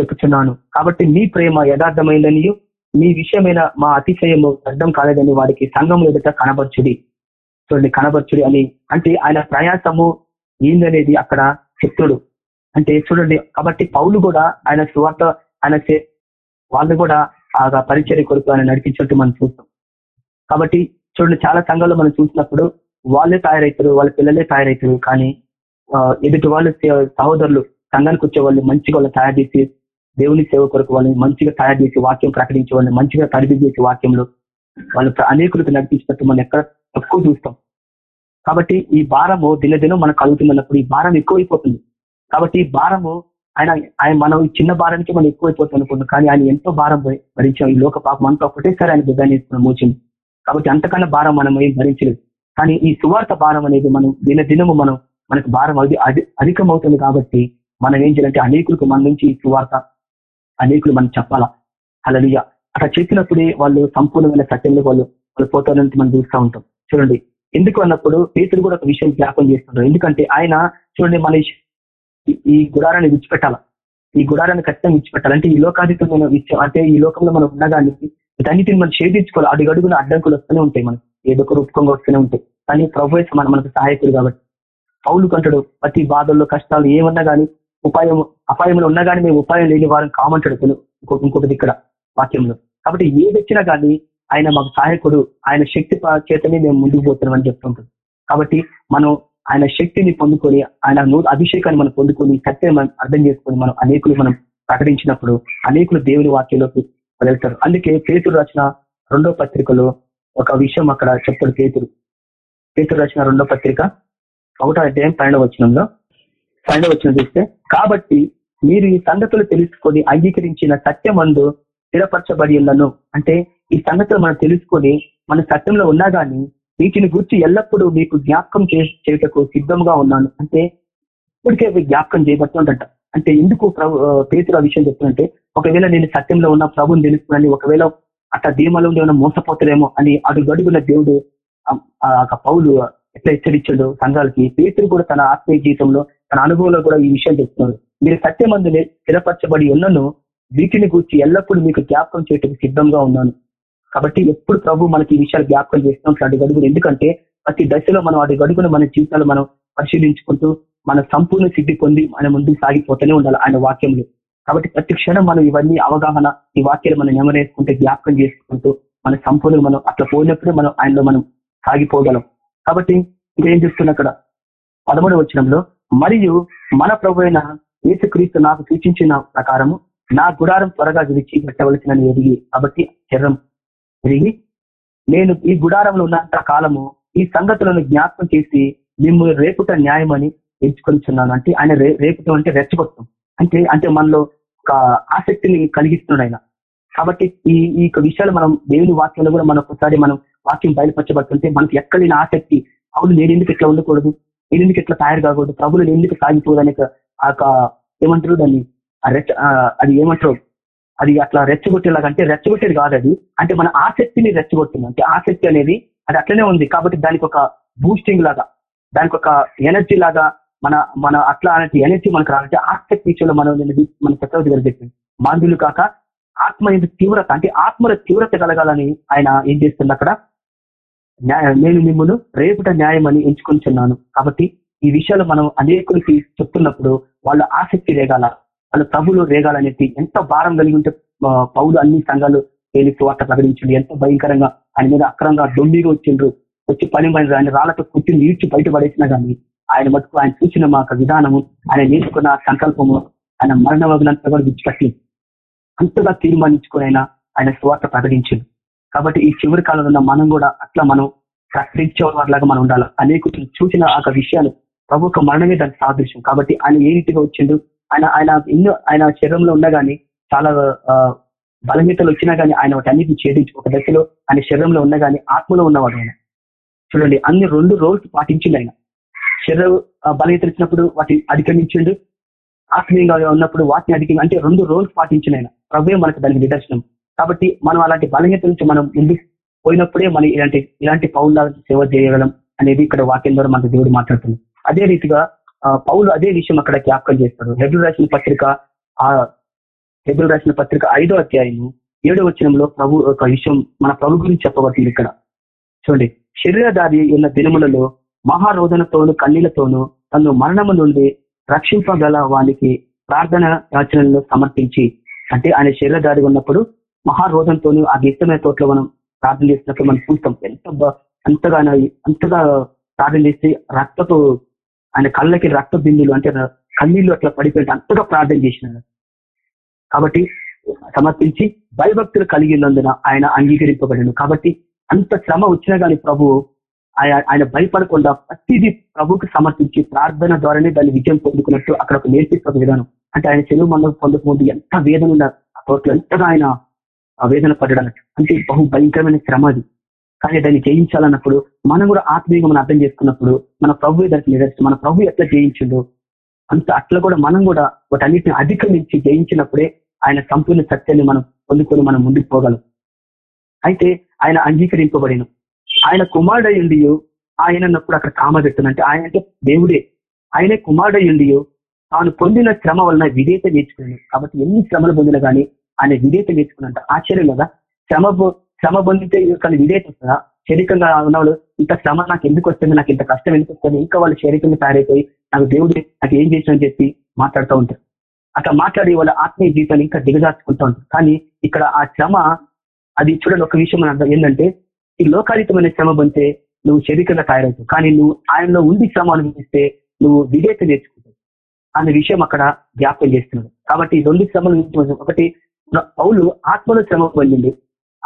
చెప్పుచున్నాను. కాబట్టి మీ ప్రేమ యథార్థమైందని మీ విషయమైన మా అతిశయము అర్థం కాలేదని వారికి సంఘం ఎదుట కనబర్చుడి. చూడండి కనబర్చుడి అని. అంటే ఆయన ప్రయాసము ఏందనేది అక్కడ చెప్తుడు అంటే చూడండి కాబట్టి పౌలు కూడా ఆయన సువార్త ఆయన చే- వాళ్ళు కూడా ఆ పరిచర్య కొరకు ఆయన నడిపించినట్టు మనం చూస్తాం. కాబట్టి చూడండి చాలా సంఘాలు మనం చూసినప్పుడు వాళ్ళే తయారవుతారు వాళ్ళ పిల్లలే తయారవుతారు కానీ ఎదుటి వాళ్ళు సహోదరులు సంఘానికి వచ్చే వాళ్ళు మంచిగా వాళ్ళు తయారు చేసి దేవుని సేవ కొరకు వాళ్ళని మంచిగా తయారు చేసి వాక్యం ప్రకటించే వాళ్ళని మంచిగా తరబి చేసే వాక్యంలో వాళ్ళు అనేకులకు నడిపించినట్టు మనం ఎక్కడ తక్కువ చూస్తాం. కాబట్టి ఈ భారము దినదినం మనకు కలుగుతున్నప్పుడు ఈ భారం ఎక్కువైపోతుంది. కాబట్టి ఈ భారము ఆయన ఆయన మనం ఈ చిన్న భారానికి మనం ఎక్కువైపోతాం అనుకుంటున్నాం కానీ ఆయన ఎంతో భారం భరించాం ఈ లోక పాపం అంతా ఒకటేసారి ఆయన బిడ్డ నేర్చుకున్న మోచింది. కాబట్టి అంతకన్నా భారం మనం ఏం భరించలేదు. కానీ ఈ సువార్త భారం అనేది మనం దిన దినము మనం మనకు భారం అది అధికమవుతుంది కాబట్టి మనం ఏం చేయాలంటే అనేకులకు మన నుంచి ఈ సువార్త అనేకులు మనం చెప్పాలా? అలలియ అట్లా చెప్పినప్పుడే వాళ్ళు సంపూర్ణమైన సత్యంలో వాళ్ళు వాళ్ళు పోతారని మనం చూస్తూ ఉంటాం. చూడండి. ఎందుకు అన్నప్పుడు పేతుడు కూడా ఒక విషయం జ్ఞాపం చేస్తుంటారు ఎందుకంటే ఆయన చూడండి మన ఈ- గుడారాన్ని విడిచిపెట్టాల? ఈ గుడారాన్ని ఖచ్చితంగా విడిచిపెట్టాలి? అంటే ఈ లోకాధికమైన విషయం అంటే ఈ లోకంలో మనం ఉండగానే వీటన్నిటిని మనం ఛేదించుకోవాలి. అడుగడుగున అడ్డంకులు వస్తూనే ఉంటాయి మనకి. ఏదో ఒక రూపకంగా వస్తూనే ఉంటాయి. కానీ ప్రభు మన మనకు సహాయకుడు కాబట్టి. పౌలు కంటాడు ప్రతి బాధల్లో కష్టాలు ఏమన్నా కానీ ఉపాయం అపాయంలో ఉన్నా కానీ మేము ఉపాయం లేని వారం కామంటాడు కొను- ఇంకొక ఇంకొకటి ఇక్కడ వాక్యంలో. కాబట్టి ఏది వచ్చినా కానీ ఆయన మాకు సహాయకుడు ఆయన శక్తి ప- చేతనే మేము ముందుకు పోతున్నాం అని చెప్తుంటాం కాబట్టి మనం ఆయన శక్తిని పొందుకొని ఆయన నూ అభిషేకాన్ని మనం పొందుకొని సత్యం మనం అర్థం చేసుకొని మనం అనేకులు మనం ప్రకటించినప్పుడు అనేకులు దేవుని వాక్యంలోకి వెళ్తారు. అందుకే పేతుడు రచన రెండో పత్రికలో ఒక విషయం అక్కడ చెప్తాడు పేతుడు పేతుడు రచన రెండో పత్రిక ఒకటో అధ్యాయం పన్నెండవ వచనంలో పన్నెండవ వచ్చిన చూస్తే కాబట్టి మీరు ఈ సంగతులు తెలుసుకొని అంగీకరించిన సత్యమందు స్థిరపరచబడి ఉన్నను అంటే ఈ సంగతులు మనం తెలుసుకొని మన సత్యంలో ఉన్నా గానీ వీటిని గురించి ఎల్లప్పుడూ మీకు జ్ఞాపకం చే- చేయుటకు సిద్ధంగా ఉన్నాను. అంటే ఇప్పటికే జ్ఞాపకం చేయబడుతుందంట అంటే ఎందుకు ప్రభు ఆ, పేతురు ఆ విషయం చెప్తుందంటే ఒకవేళ నేను సత్యంలో ఉన్న ప్రభుని తెలుసుకుని ఒకవేళ అట్లా దీమలో ఉండి మోసపోతలేమో మోసపోతారేమో అని అడుగడుగున దేవుడు ఆ- పౌలు ఎట్లా హెచ్చరించాడు సంఘాలకి పేతురు కూడా తన ఆత్మీయ జీవితంలో తన అనుభవంలో కూడా ఈ విషయం చెప్తున్నాడు. మీరు సత్యమందునే స్థిరపరచబడి ఉన్నను వీటిని గురించి ఎల్లప్పుడూ మీకు జ్ఞాపకం చేయటం సిద్ధంగా ఉన్నాను. కాబట్టి ఎప్పుడు ప్రభు మనకి ఈ విషయాలు జ్ఞాపకం చేస్తున్నాం అటు గడుగులు. ఎందుకంటే ప్రతి దశలో మనం అటు గడుగును మన జీవితాలు మనం పరిశీలించుకుంటూ మన సంపూర్ణ సిద్ధి పొంది మన ముందుకు సాగిపోతూనే ఉండాలి ఆయన వాక్యంలో. కాబట్టి ప్రతి క్షణం మనం ఇవన్నీ అవగాహన ఈ వాక్యాలు మనం నెమరేసుకుంటే జ్ఞాపకం చేసుకుంటూ మన సంపూర్ణ మనం అట్లా పోయినప్పుడు మనం ఆయనలో మనం సాగిపోగలం. కాబట్టి ఇంకేం చెప్తున్నా అక్కడ? పదమూడు వచ్చినంలో మరియు మన ప్రభు అయిన యేసుక్రీస్తు నాకు సూచించిన ప్రకారము నా గుడారం త్వరగా విడిచి పెట్టవలసిన ఎదిగి కాబట్టి శరీరం ఎదిగి నేను ఈ గుడారంలో ఉన్నంత కాలము ఈ సంగతులను జ్ఞాపకం చేసి మిమ్మల్ని రేపుట న్యాయమని ఎంచుకొనిచున్నాను. అంటే ఆయన రే రేపుటం అంటే రెచ్చగొట్టం అంటే అంటే మనలో ఒక ఆసక్తిని కలిగిస్తున్నాడు ఆయన. కాబట్టి ఈ ఈ యొక్క విషయాలు మనం దేవుని వాక్యంలో కూడా మనం ఒకసారి మనం వాక్యం బయలుపరచబడుతుంటే మనకి ఎక్కడైన ఆసక్తి అవును నేను ఎందుకు ఇట్లా ఉండకూడదు? నేను ఎందుకు ఇట్లా తయారు కాకూడదు? ప్రభులు నేను ఎందుకు సాగిపోదు అనే ఆ యొక్క ఏమంటారు దాన్ని? రెచ్చ అది ఏమంటారు? అది అట్లా రెచ్చగొట్టేలాగా అంటే రెచ్చగొట్టేది కాదు అది. అంటే మన ఆసక్తిని రెచ్చగొట్టింది అంటే ఆసక్తి అనేది అది అట్లనే ఉంది కాబట్టి దానికి ఒక బూస్టింగ్ లాగా దానికి ఒక ఎనర్జీ లాగా మన మన అట్లా అలాంటి ఎనర్జీ మనకు రావాలంటే ఆసక్తి విషయంలో మనం మన చక్రవర్తి గారు చెప్పింది మాందులు కాక ఆత్మ తీవ్రత. అంటే ఆత్మల తీవ్రత కలగాలని ఆయన ఏం చేస్తుంది అక్కడ? న్యాయ- నేను మిమ్మల్ని రేపుట న్యాయం అని ఎంచుకుంటున్నాను కాబట్టి ఈ విషయాలు మనం అనేకులకి చెప్తున్నప్పుడు వాళ్ళ ఆసక్తి రేగాల వాళ్ళ ప్రభులు రేగాలనేది ఎంత భారం కలిగి ఉంటే పౌలు అన్ని సంఘాలు తేలిస్తూ వార్త ప్రకటించండి ఎంత భయంకరంగా ఆయన మీద అక్రంగా దొండిగా వచ్చిండ్రు. వచ్చి పని పని ఆయన రాళ్ళతో కుట్టి నీడ్చి బయటపడేసినా కానీ ఆయన మటుకు ఆయన చూసిన మా విధానము ఆయన నేర్చుకున్న సంకల్పము ఆయన మరణ వగులంతా కూడా విడిచిపెట్టి అంతగా తీర్మానించుకుని ఆయన ఆయన స్వార్థ ప్రకటించింది కాబట్టి ఈ చివరి కాలంలో ఉన్న మనం కూడా అట్లా మనం ప్రకటించేవారిలాగా మనం ఉండాలి. అనేక చూసిన ఆ విషయాలు ప్రభు ఒక మరణమే దానికి సాదృశ్యం. కాబట్టి ఆయన ఏ రీతిగా వచ్చిండు? ఆయన ఆయన ఎన్నో ఆయన శరీరంలో ఉన్నా గానీ చాలా ఆ, బలహీనతలు వచ్చినా గానీ ఆయన వాటన్నిటిని ఛేదించి ఒక దశలో ఆయన శరీరంలో ఉన్నా గానీ ఆత్మలో ఉన్నవాడు ఆయన. చూడండి అన్ని రెండు రోజులు పాటించిండు ఆయన. శరీరం బలహీత వచ్చినప్పుడు వాటిని అధిగమించిండు. ఆత్మీయంగా ఉన్నప్పుడు వాటిని అధిగమి అంటే రెండు రోజులు పాటించిన ఆయన. ప్రభువే మనకు దానికి నిదర్శనం. కాబట్టి మనం అలాంటి బలహీనత నుంచి మనం ముందుకు పోయినప్పుడే మనం ఇలాంటి ఇలాంటి పౌరుల సేవ చేయగలం అనేది ఇక్కడ వాక్యం ద్వారా మనకు దేవుడు మాట్లాడుతుంది అదే రీతిగా పౌలు అదే విషయం అక్కడ జ్ఞాపకం చేస్తాడు. హెబ్రిల్ రాసిన పత్రిక ఆ హెబ్రిల్ రాసిన పత్రిక ఐదో అధ్యాయము ఏడో వచనంలో ప్రభు ఒక విషయం మన ప్రభు గురించి చెప్పబడుతుంది ఇక్కడ. చూడండి. శరీరధారి ఉన్న దినములలో మహారోధనతోను కన్నీళ్ళతోనూ తను మరణము నుండి రక్షింపగల వానికి ప్రార్థన యాచనలను సమర్పించి అంటే ఆయన శరీరధారి ఉన్నప్పుడు మహారోధంతో ఆ గీతమైన తోటలో మనం ప్రార్థన చేసినప్పుడు మనం చూస్తాం. ఎంత అంతగా అంతగా ప్రార్థన చేసి రక్తపు ఆయన కళ్ళకి రక్త బిందులు అంటే కన్నీళ్ళు కన్నీళ్ళు అట్లా పడిపోయి అంతగా ప్రార్థన చేసినాడు. కాబట్టి సమర్పించి భయభక్తులు కలిగినందున ఆయన అంగీకరింపబడిను కాబట్టి అంత శ్రమ వచ్చినా గాని ప్రభు ఆయన ఆయన భయపడకుండా ప్రతిదీ ప్రభుకి సమర్పించి ప్రార్థన ద్వారానే దాన్ని విజయం పొందుకున్నట్టు అక్కడ ఒక నేర్పిస్తున్న విధానం. అంటే ఆయన చెరువు మందం పొందక ముందు ఎంత వేదన ఉన్న ఆ తోటలో ఎంతగా ఆయన ఆ వేదన పడ్డాడు అంటే బహు భయంకరమైన శ్రమ అది. కానీ దాన్ని జయించాలన్నప్పుడు మనం కూడా ఆత్మీయంగా మనం అర్థం చేసుకున్నప్పుడు మన ప్రభు దానికి నిదర్శనం. మన ప్రభు ఎట్లా జయించిండో అంత అట్లా కూడా మనం కూడా వాటన్నిటిని అధిగమించి జయించినప్పుడే ఆయన సంపూర్ణ సత్యాన్ని మనం పొందుకొని మనం ముందుకు పోగలం. అయితే ఆయన అంగీకరింపబడిను. ఆయన కుమారుడయుండి ఆయన అన్నప్పుడు అక్కడ కామబెట్టును అంటే ఆయన అంటే దేవుడే. ఆయనే కుమారుడయుండి తాను పొందిన శ్రమ వలన విధేత నేర్చుకున్నాను. కాబట్టి ఎన్ని శ్రమలు పొందినా కానీ ఆయన విధేత నేర్చుకున్నంట ఆశ్చర్యం కదా శ్రమ శ్రమ పొందితే కానీ విధేత వస్తుందా? శరీరంగా ఉన్నవాళ్ళు ఇంత శ్రమ నాకు ఎందుకు వస్తుంది? నాకు ఇంత కష్టం ఎందుకు వస్తుంది? ఇంకా వాళ్ళు శరీరంగా తయారైపోయి నాకు దేవుడు నాకు ఏం చేసిన చెప్పి మాట్లాడుతూ ఉంటారు. అట్లా మాట్లాడి వాళ్ళ ఆత్మీయ జీవితాన్ని ఇంకా దిగజార్చుకుంటూ ఉంటారు. కానీ ఇక్కడ ఆ శ్రమ అది చూడండి ఒక విషయం అర్థం ఏంటంటే ఈ లోకాతీతమైన శ్రమ పొందితే నువ్వు శరీరంగా తయారవుతావు కానీ నువ్వు ఆయనలో ఉండి శ్రమ అనుభవిస్తే నువ్వు విధేయత నేర్చుకుంటావు అనే విషయం అక్కడ జ్ఞాపకం చేస్తున్నాడు. కాబట్టి రెండు శ్రమలు ఒకటి పౌలు ఆత్మలో శ్రమ పొందింది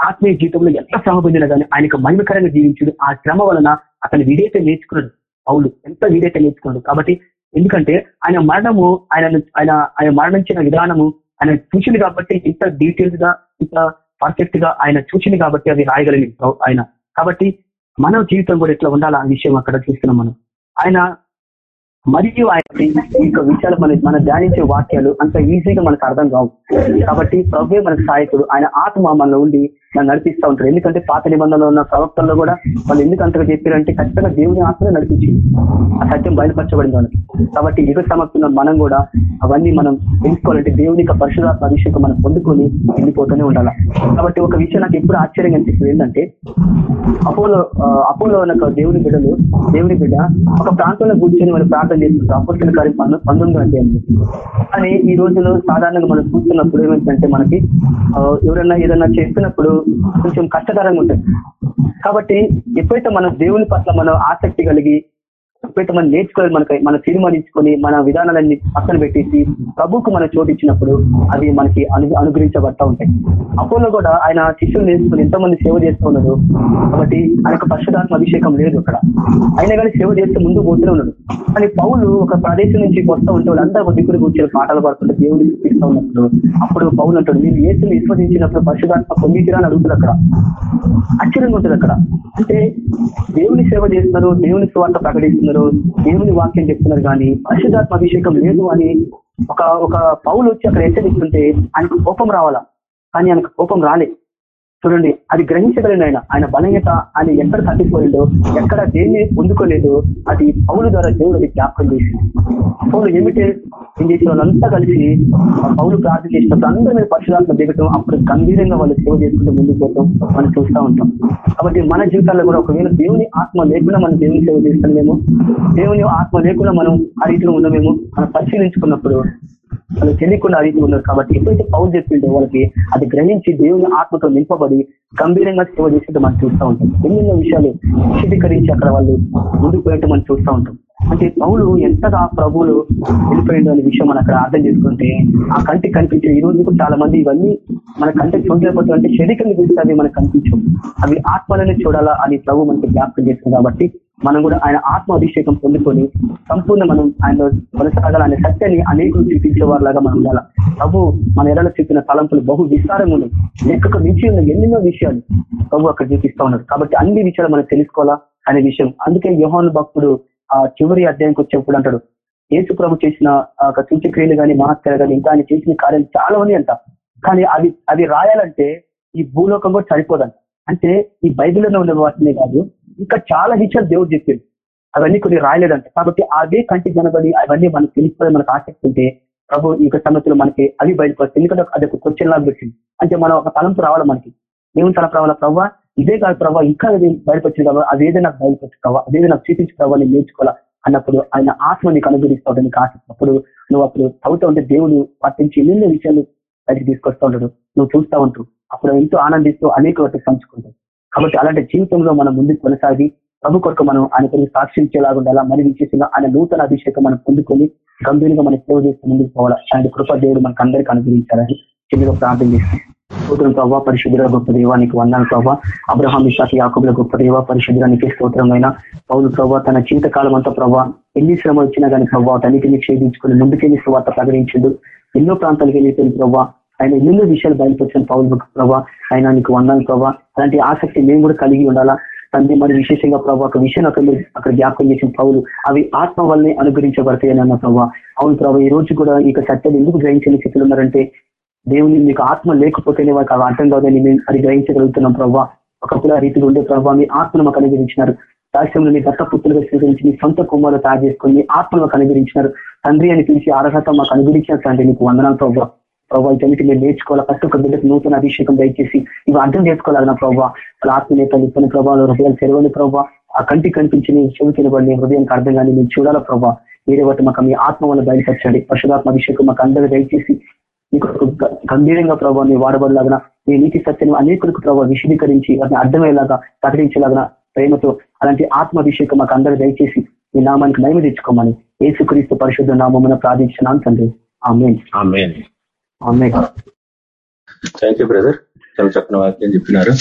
ఆత్మీయ జీవితంలో ఎంత శ్రమ పొందినా కానీ ఆయనకు మహిమకరంగా జీవించుడు. ఆ శ్రమ వలన అతను విధేయత నేర్చుకున్నాడు పౌలు. ఎంత విధేయత నేర్చుకున్నాడు. కాబట్టి ఎందుకంటే ఆయన మరణము ఆయన ఆయన ఆయన మరణించిన విధానము ఆయన చూసింది కాబట్టి ఇంత డీటెయిల్స్గా ఇంత పర్ఫెక్ట్గా ఆయన చూసింది కాబట్టి అది రాయగలిగింది ఆయన. కాబట్టి మన జీవితం కూడా ఇట్లా ఉండాలా ఆ విషయం అక్కడ చూస్తున్నాం మనం. ఆయన మరియు ఆయన ఈ యొక్క విషయాలు మన మనం ధ్యానించే వాక్యాలు అంత ఈజీగా మనకు అర్థం కావు. కాబట్టి ప్రభు మనకు సహాయకుడు. ఆయన ఆత్మ మనలో ఉండి నన్ను నడిపిస్తూ ఉంటారు. ఎందుకంటే పాత నిబంధనలో ఉన్న ప్రవక్తల్లో కూడా వాళ్ళు ఎందుకు అంతగా చెప్పారంటే ఖచ్చితంగా దేవుని ఆత్మ నడిపించింది. ఆ సత్యం బయలుపరచబడింది వాళ్ళకి. కాబట్టి యుగ సమర్థన మనం కూడా అవన్నీ మనం తెలుసుకోవాలంటే దేవుని యొక్క పరిశుధాత్మ అభిషేకం మనం పొందుకొని వెళ్ళిపోతూనే ఉండాలి. కాబట్టి ఒక విషయం నాకు ఎప్పుడు ఆశ్చర్యంగా అనిపిస్తుంది ఏంటంటే అపోలో అపోలో ఉన్న దేవుని బిడ్డలు దేవుని బిడ్డ ఒక ప్రాంతంలో కూర్చొని మనం ప్రార్థన చేస్తుంటాం అపోస్తుల కార్యం పంతొమ్మిది పంతొమ్మిది అంటే కానీ ఈ రోజులో సాధారణంగా మనం చూస్తున్నప్పుడు ఏమైందంటే మనకి ఎవరన్నా ఎవరైనా ఏదైనా చేస్తున్నప్పుడు కొంచెం కష్టతరంగా ఉంటుంది. కాబట్టి ఎప్పుడైతే మనం దేవుని పట్ల మనం ఆసక్తి కలిగి ఎప్పుడైతే మనం నేర్చుకోవాలి మనకి మనం తీర్మానించుకొని మన విధానాలన్నీ పక్కన పెట్టేసి ప్రభుకు మనం చోటు ఇచ్చినప్పుడు అవి మనకి అను అనుగ్రహించబడతా ఉంటాయి. అపోలో కూడా ఆయన శిష్యులు నేర్చుకుని ఎంతోమంది సేవ చేస్తూ ఉన్నారు కాబట్టి ఆయనకు పరిశుధాత్మ అభిషేకం లేదు అక్కడ. అయినా కానీ సేవ చేస్తూ ముందు పోతూనే ఉన్నాడు. కానీ పౌలు ఒక ప్రదేశం నుంచి వస్తూ ఉంటే ఒక దిక్కులు కూర్చొని పాటలు పడుతుంటే దేవుడిని చూపిస్తూ ఉన్నప్పుడు అప్పుడు పౌలు అంటాడు మీరు ఏసుని విశ్వసించినప్పుడు పరిశుధాత్మ పొందించిరా అని అడుగుతుంది అక్కడ. ఆశ్చర్యంగా ఉంటుంది అక్కడ. అంటే దేవుని సేవ చేస్తున్నారు దేవుని స్వార్థ ప్రకటిస్తున్నారు దేవుని వాక్యం చెప్తున్నారు కానీ పరిశుధాత్మ అభిషేకం లేదు అని ఒక ఒక పౌలు వచ్చి అక్కడ హెచ్చరిస్తుంటే ఆయనకు కోపం రావాలా? కానీ ఆయనకు కోపం రాలేదు చూడండి అది గ్రహించగలిగిన ఆయన ఆయన బలహీనత ఆయన ఎక్కడ తప్పిపోయిందో ఎక్కడ దేన్ని పొందుకోలేదు అది పౌలు ద్వారా దేవుడు అది జ్ఞాపకం చేసింది. పౌలు ఏమిటే? ఏం చేసిన వాళ్ళంతా కలిసి పౌలు ప్రార్థన చేసినప్పుడు అందరి మీద పరిశుధాత్మ దిగటం అప్పుడు గంభీరంగా వాళ్ళు సేవ చేసుకుంటూ ముందుకు పోతాం మనం చూస్తూ ఉంటాం. కాబట్టి మన జీవితాల్లో కూడా ఒకవేళ దేవుని ఆత్మ లేకుండా మనం దేవుని సేవ చేస్తామేమో దేవుని ఆత్మ లేకుండా మనం ఆ రీతిలో ఉన్నామేమో మనం పరిశీలించుకున్నప్పుడు వాళ్ళు తెలియకుండా ఆ ఉన్నారు కాబట్టి ఎప్పుడైతే పౌరు చెప్పిండో వాళ్ళకి అది గ్రహించి దేవుని ఆత్మతో నింపబడి గంభీరంగా సేవ చేసేది మనం చూస్తూ ఉంటాం. ఎన్నెన్నో విషయాలు విశదీకరించి అక్కడ వాళ్ళు ముందుకు పోయేట్టు మనం చూస్తూ ఉంటాం. అంటే పౌలు ఎంతగా ప్రభువులు వెళ్ళిపోయిందో అనే విషయం మనం అక్కడ అర్థం చేసుకుంటే ఆ కంటికి కనిపించే ఈ రోజు కూడా చాలా మంది ఇవన్నీ మన కంటికి చూడలేకపోతే అంటే శరీరంగా చూస్తే అవి మనకు కనిపించవు. అవి ఆత్మలని చూడాలా అని ప్రభు మనకి జ్ఞాపకం చేస్తుంది కాబట్టి మనం కూడా ఆయన ఆత్మ అభిషేకం పొందుకొని సంపూర్ణ మనం ఆయన కొనసాగాల అనే సత్యాన్ని అనేకులు చూపించే వారిలాగా మనం ఉండాలి? ప్రభు మన ఎడలో చెప్పిన తలంపులు బహు విస్తారంగా ఉన్నాయి. లెక్కకు మించి ఉన్న ఎన్నెన్నో విషయాలు ప్రభు అక్కడ చూపిస్తా ఉన్నారు. కాబట్టి అన్ని విషయాలు మనం తెలుసుకోవాలా అనే విషయం. అందుకే యోహాను భక్తుడు ఆ చివరి అధ్యాయంకి వచ్చేప్పుడు అంటాడు యేసు ప్రభు చేసిన సూచక్రియలు కానీ మహత్కాలు కానీ ఇంకా ఆయన చేసిన కార్యాలు చాలా ఉన్నాయి అంట. కానీ అవి అవి రాయాలంటే ఈ భూలోకం కూడా సరిపోదంట. అంటే ఈ బైబిల్లో ఉన్న వాటినే కాదు ఇంకా చాలా విషయాలు దేవుడు చెప్పింది అవన్నీ కొన్ని రాయలేదంట. కాబట్టి అదే కంటి జనబడి అవన్నీ మనకు తెలుసుకోవాలి మనకు ఆసక్తి ఉంటే ప్రభు ఈ యొక్క మనకి అవి బయటపడుతుంది ఎందుకంటే అది ఒక క్వశ్చన్ లాగా పెట్టింది అంటే మనం ఒక తలంపు రావాలి మనకి. దేవుని తలపు రావాలా ప్రభావ ఇదే కాదు ప్రభావ ఇంకా అది బయటపచ్చింది కాబట్టి అదేదో నాకు బయటపచ్చు ప్రభావ అదేదో నాకు చూపించి నేను నేర్చుకోవాలా? అన్నప్పుడు ఆయన ఆత్మ నీకు అనుగ్రహిస్తాడు నీకు ఆశ అప్పుడు నువ్వు అప్పుడు చదువుతూ ఉంటే దేవుడు పట్టించి ఎన్నెన్నో విషయాలు బయటకు తీసుకొస్తూ ఉంటాడు. నువ్వు చూస్తూ ఉంటావు అప్పుడు ఎంతో ఆనందిస్తూ అనేక వాటికి పంచుకుంటావు కాబట్టి అలాంటి జీవితంలో మనం ముందుకు కొనసాగి ప్రభు కొరకు మనం ఆయన కొరకు సాక్షించేలాగా ఉండాలా? మరి విశేషంగా ఆయన నూతన అభిషేకం మనం పొందుకొని గంభీరంగా మనం సేవ చేస్తూ ముందుకు పోవాలా? ఆయన కృప దేవుడు మనకు అందరికీ అనుగ్రహించాలని చిన్నగా ప్రార్థన చేస్తాం. స్తోత్రం ప్రభావ పరిశుద్ధుల గొప్ప దేవానికి వందాలు ప్రభావ అబ్రహాం ఇషాకి యాకుబుల గొప్ప దేవ పరిశుద్ధానికి స్తోత్రమైన పౌరు ప్రభావ తన జీవితకాలం అంతా ప్రభావ ఎన్ని శ్రమ వచ్చినా కానీ ప్రభావ తనిఖీని ఛేదించుకుని ముందుకెళ్ళి స్వార్త ప్రకటించదు ఎన్నో ప్రాంతాలకు వెళ్ళిపోయింది ప్రభావ ఆయన ఎన్నెన్నో విషయాలు బయలుపరిచిన పౌరు ప్రభా ఆయన నీకు వందాలు ప్రభా. అలాంటి ఆసక్తి మేము కూడా కలిగి ఉండాలా? తండ్రి మరి విశేషంగా ప్రభావ ఒక విషయం అక్కడ అక్కడ జ్ఞాపకం చేసిన పౌలు అవి ఆత్మ వల్లనే అనుగ్రహించబడతాయని అన్న ప్రభావ అవును ప్రభావ ఈ రోజు కూడా ఈ సత్యాలు ఎందుకు గ్రహించని స్థితిలో ఉన్నారంటే దేవుని మీకు ఆత్మ లేకపోతేనే వాళ్ళకి అవి అర్థం కాదని మేము అది గ్రహించగలుగుతున్నాం ప్రభావ ఒకప్పుడు ఆ రీతిలో ఉండే ప్రభావ మీ ఆత్మను మాకు అనుగ్రహించినారు. రాష్ట్రంలో మీ దత్తపుత్రులుగా స్వీకరించి మీ సొంత కుమారులు తయారు చేసుకుని ఆత్మను మాకు అనుగ్రహించినారు. తండ్రి అని పిలిచి అర్హత మాకు అనుగ్రహించిన తండ్రి మీకు వందనాలు ప్రభావ ప్రభావ ఇతనికి మీరు నేర్చుకోవాలి? ప్రతి ఒక్క బిడ్డకు నూతన అభిషేకం దయచేసి ఇవి అర్థం చేసుకోవాలి నా ప్రభావ వాళ్ళ ఆత్మీయతలు ఇతని ప్రభావాలు హృదయాలు తెరవని ప్రభావ ఆ కంటి కనిపించిన చెవి తినబడి హృదయానికి అర్థం కానీ మేము చూడాలా ప్రభావ మీరే వాటి మాకు మీ ఆత్మ వల్ల బయలుపరచండి. పశుధాత్మ అభిషేకం మాకు అందరూ దయచేసి మీకు గంభీరంగా ప్రభావ వాడబడలాగా మీ నీతి సత్యం అనేకులకు ప్రభావ విశదీకరించి వాటిని అర్థమయ్యేలాగా ప్రకటించేలాగా ప్రేమతో అలాంటి ఆత్మాభిషేకం మాకు అందరూ దయచేసి ఈ నామానికి నయమ తెచ్చుకోమని ఏసుక్రీస్తు పరిశుద్ధ నామమున ప్రార్థించినాను తండ్రి. ఆమె థ్యాంక్ యూ బ్రదర్ చాలా చక్కని వాక్యం చెప్పినారు.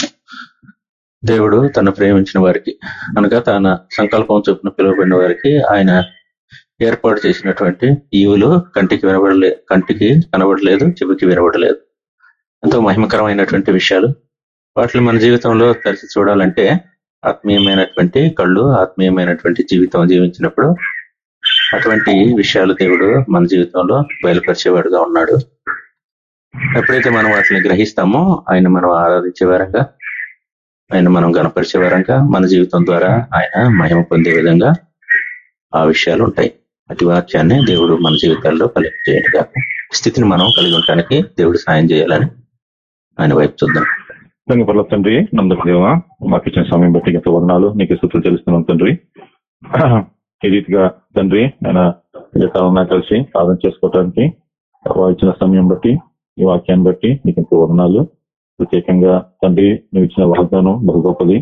దేవుడు తను ప్రేమించిన వారికి అనగా తన సంకల్పం చొప్పున పిలువబడిన వారికి ఆయన ఏర్పాటు చేసినటువంటి ఈవులు కంటికి వినబడలే కంటికి కనబడలేదు చెవికి వినబడలేదు. ఎంతో మహిమకరమైనటువంటి విషయాలు. వాటిని మన జీవితంలో తరిచి చూడాలంటే ఆత్మీయమైనటువంటి కళ్ళు ఆత్మీయమైనటువంటి జీవితం జీవించినప్పుడు అటువంటి విషయాలు దేవుడు మన జీవితంలో బయలుపరిచేవాడుగా ఉన్నాడు. ఎప్పుడైతే మనం వాటిని గ్రహిస్తామో ఆయన మనం ఆరాధించే వారంగా ఆయన మనం గణపరిచే వారంగా మన జీవితం ద్వారా ఆయన మహిమ పొందే విధంగా ఆ విషయాలు ఉంటాయి. అటు వాక్యాన్ని దేవుడు మన జీవితాల్లో కలిగి చేయగా స్థితిని మనం కలిగి ఉండటానికి దేవుడు సాయం చేయాలని ఆయన వైపు చూద్దాం. ధన్యపర్ల తండ్రి. నందక దేవ మాకు ఇచ్చిన సమయం బట్టి ఎంతో వర్ణాలు నీకు సూత్రులు తెలుస్తున్నాం తండ్రి. ఈ రీతిగా తండ్రి నేను కాలంగా కలిసి సాధన చేసుకోవటానికి ఇచ్చిన సమయం బట్టి ఈ వాక్యాన్ని బట్టి నీకు ఎంతో వర్ణాలు ప్రత్యేకంగా తండ్రి నువ్వు ఇచ్చిన వాగ్దానం బహు గొప్పది.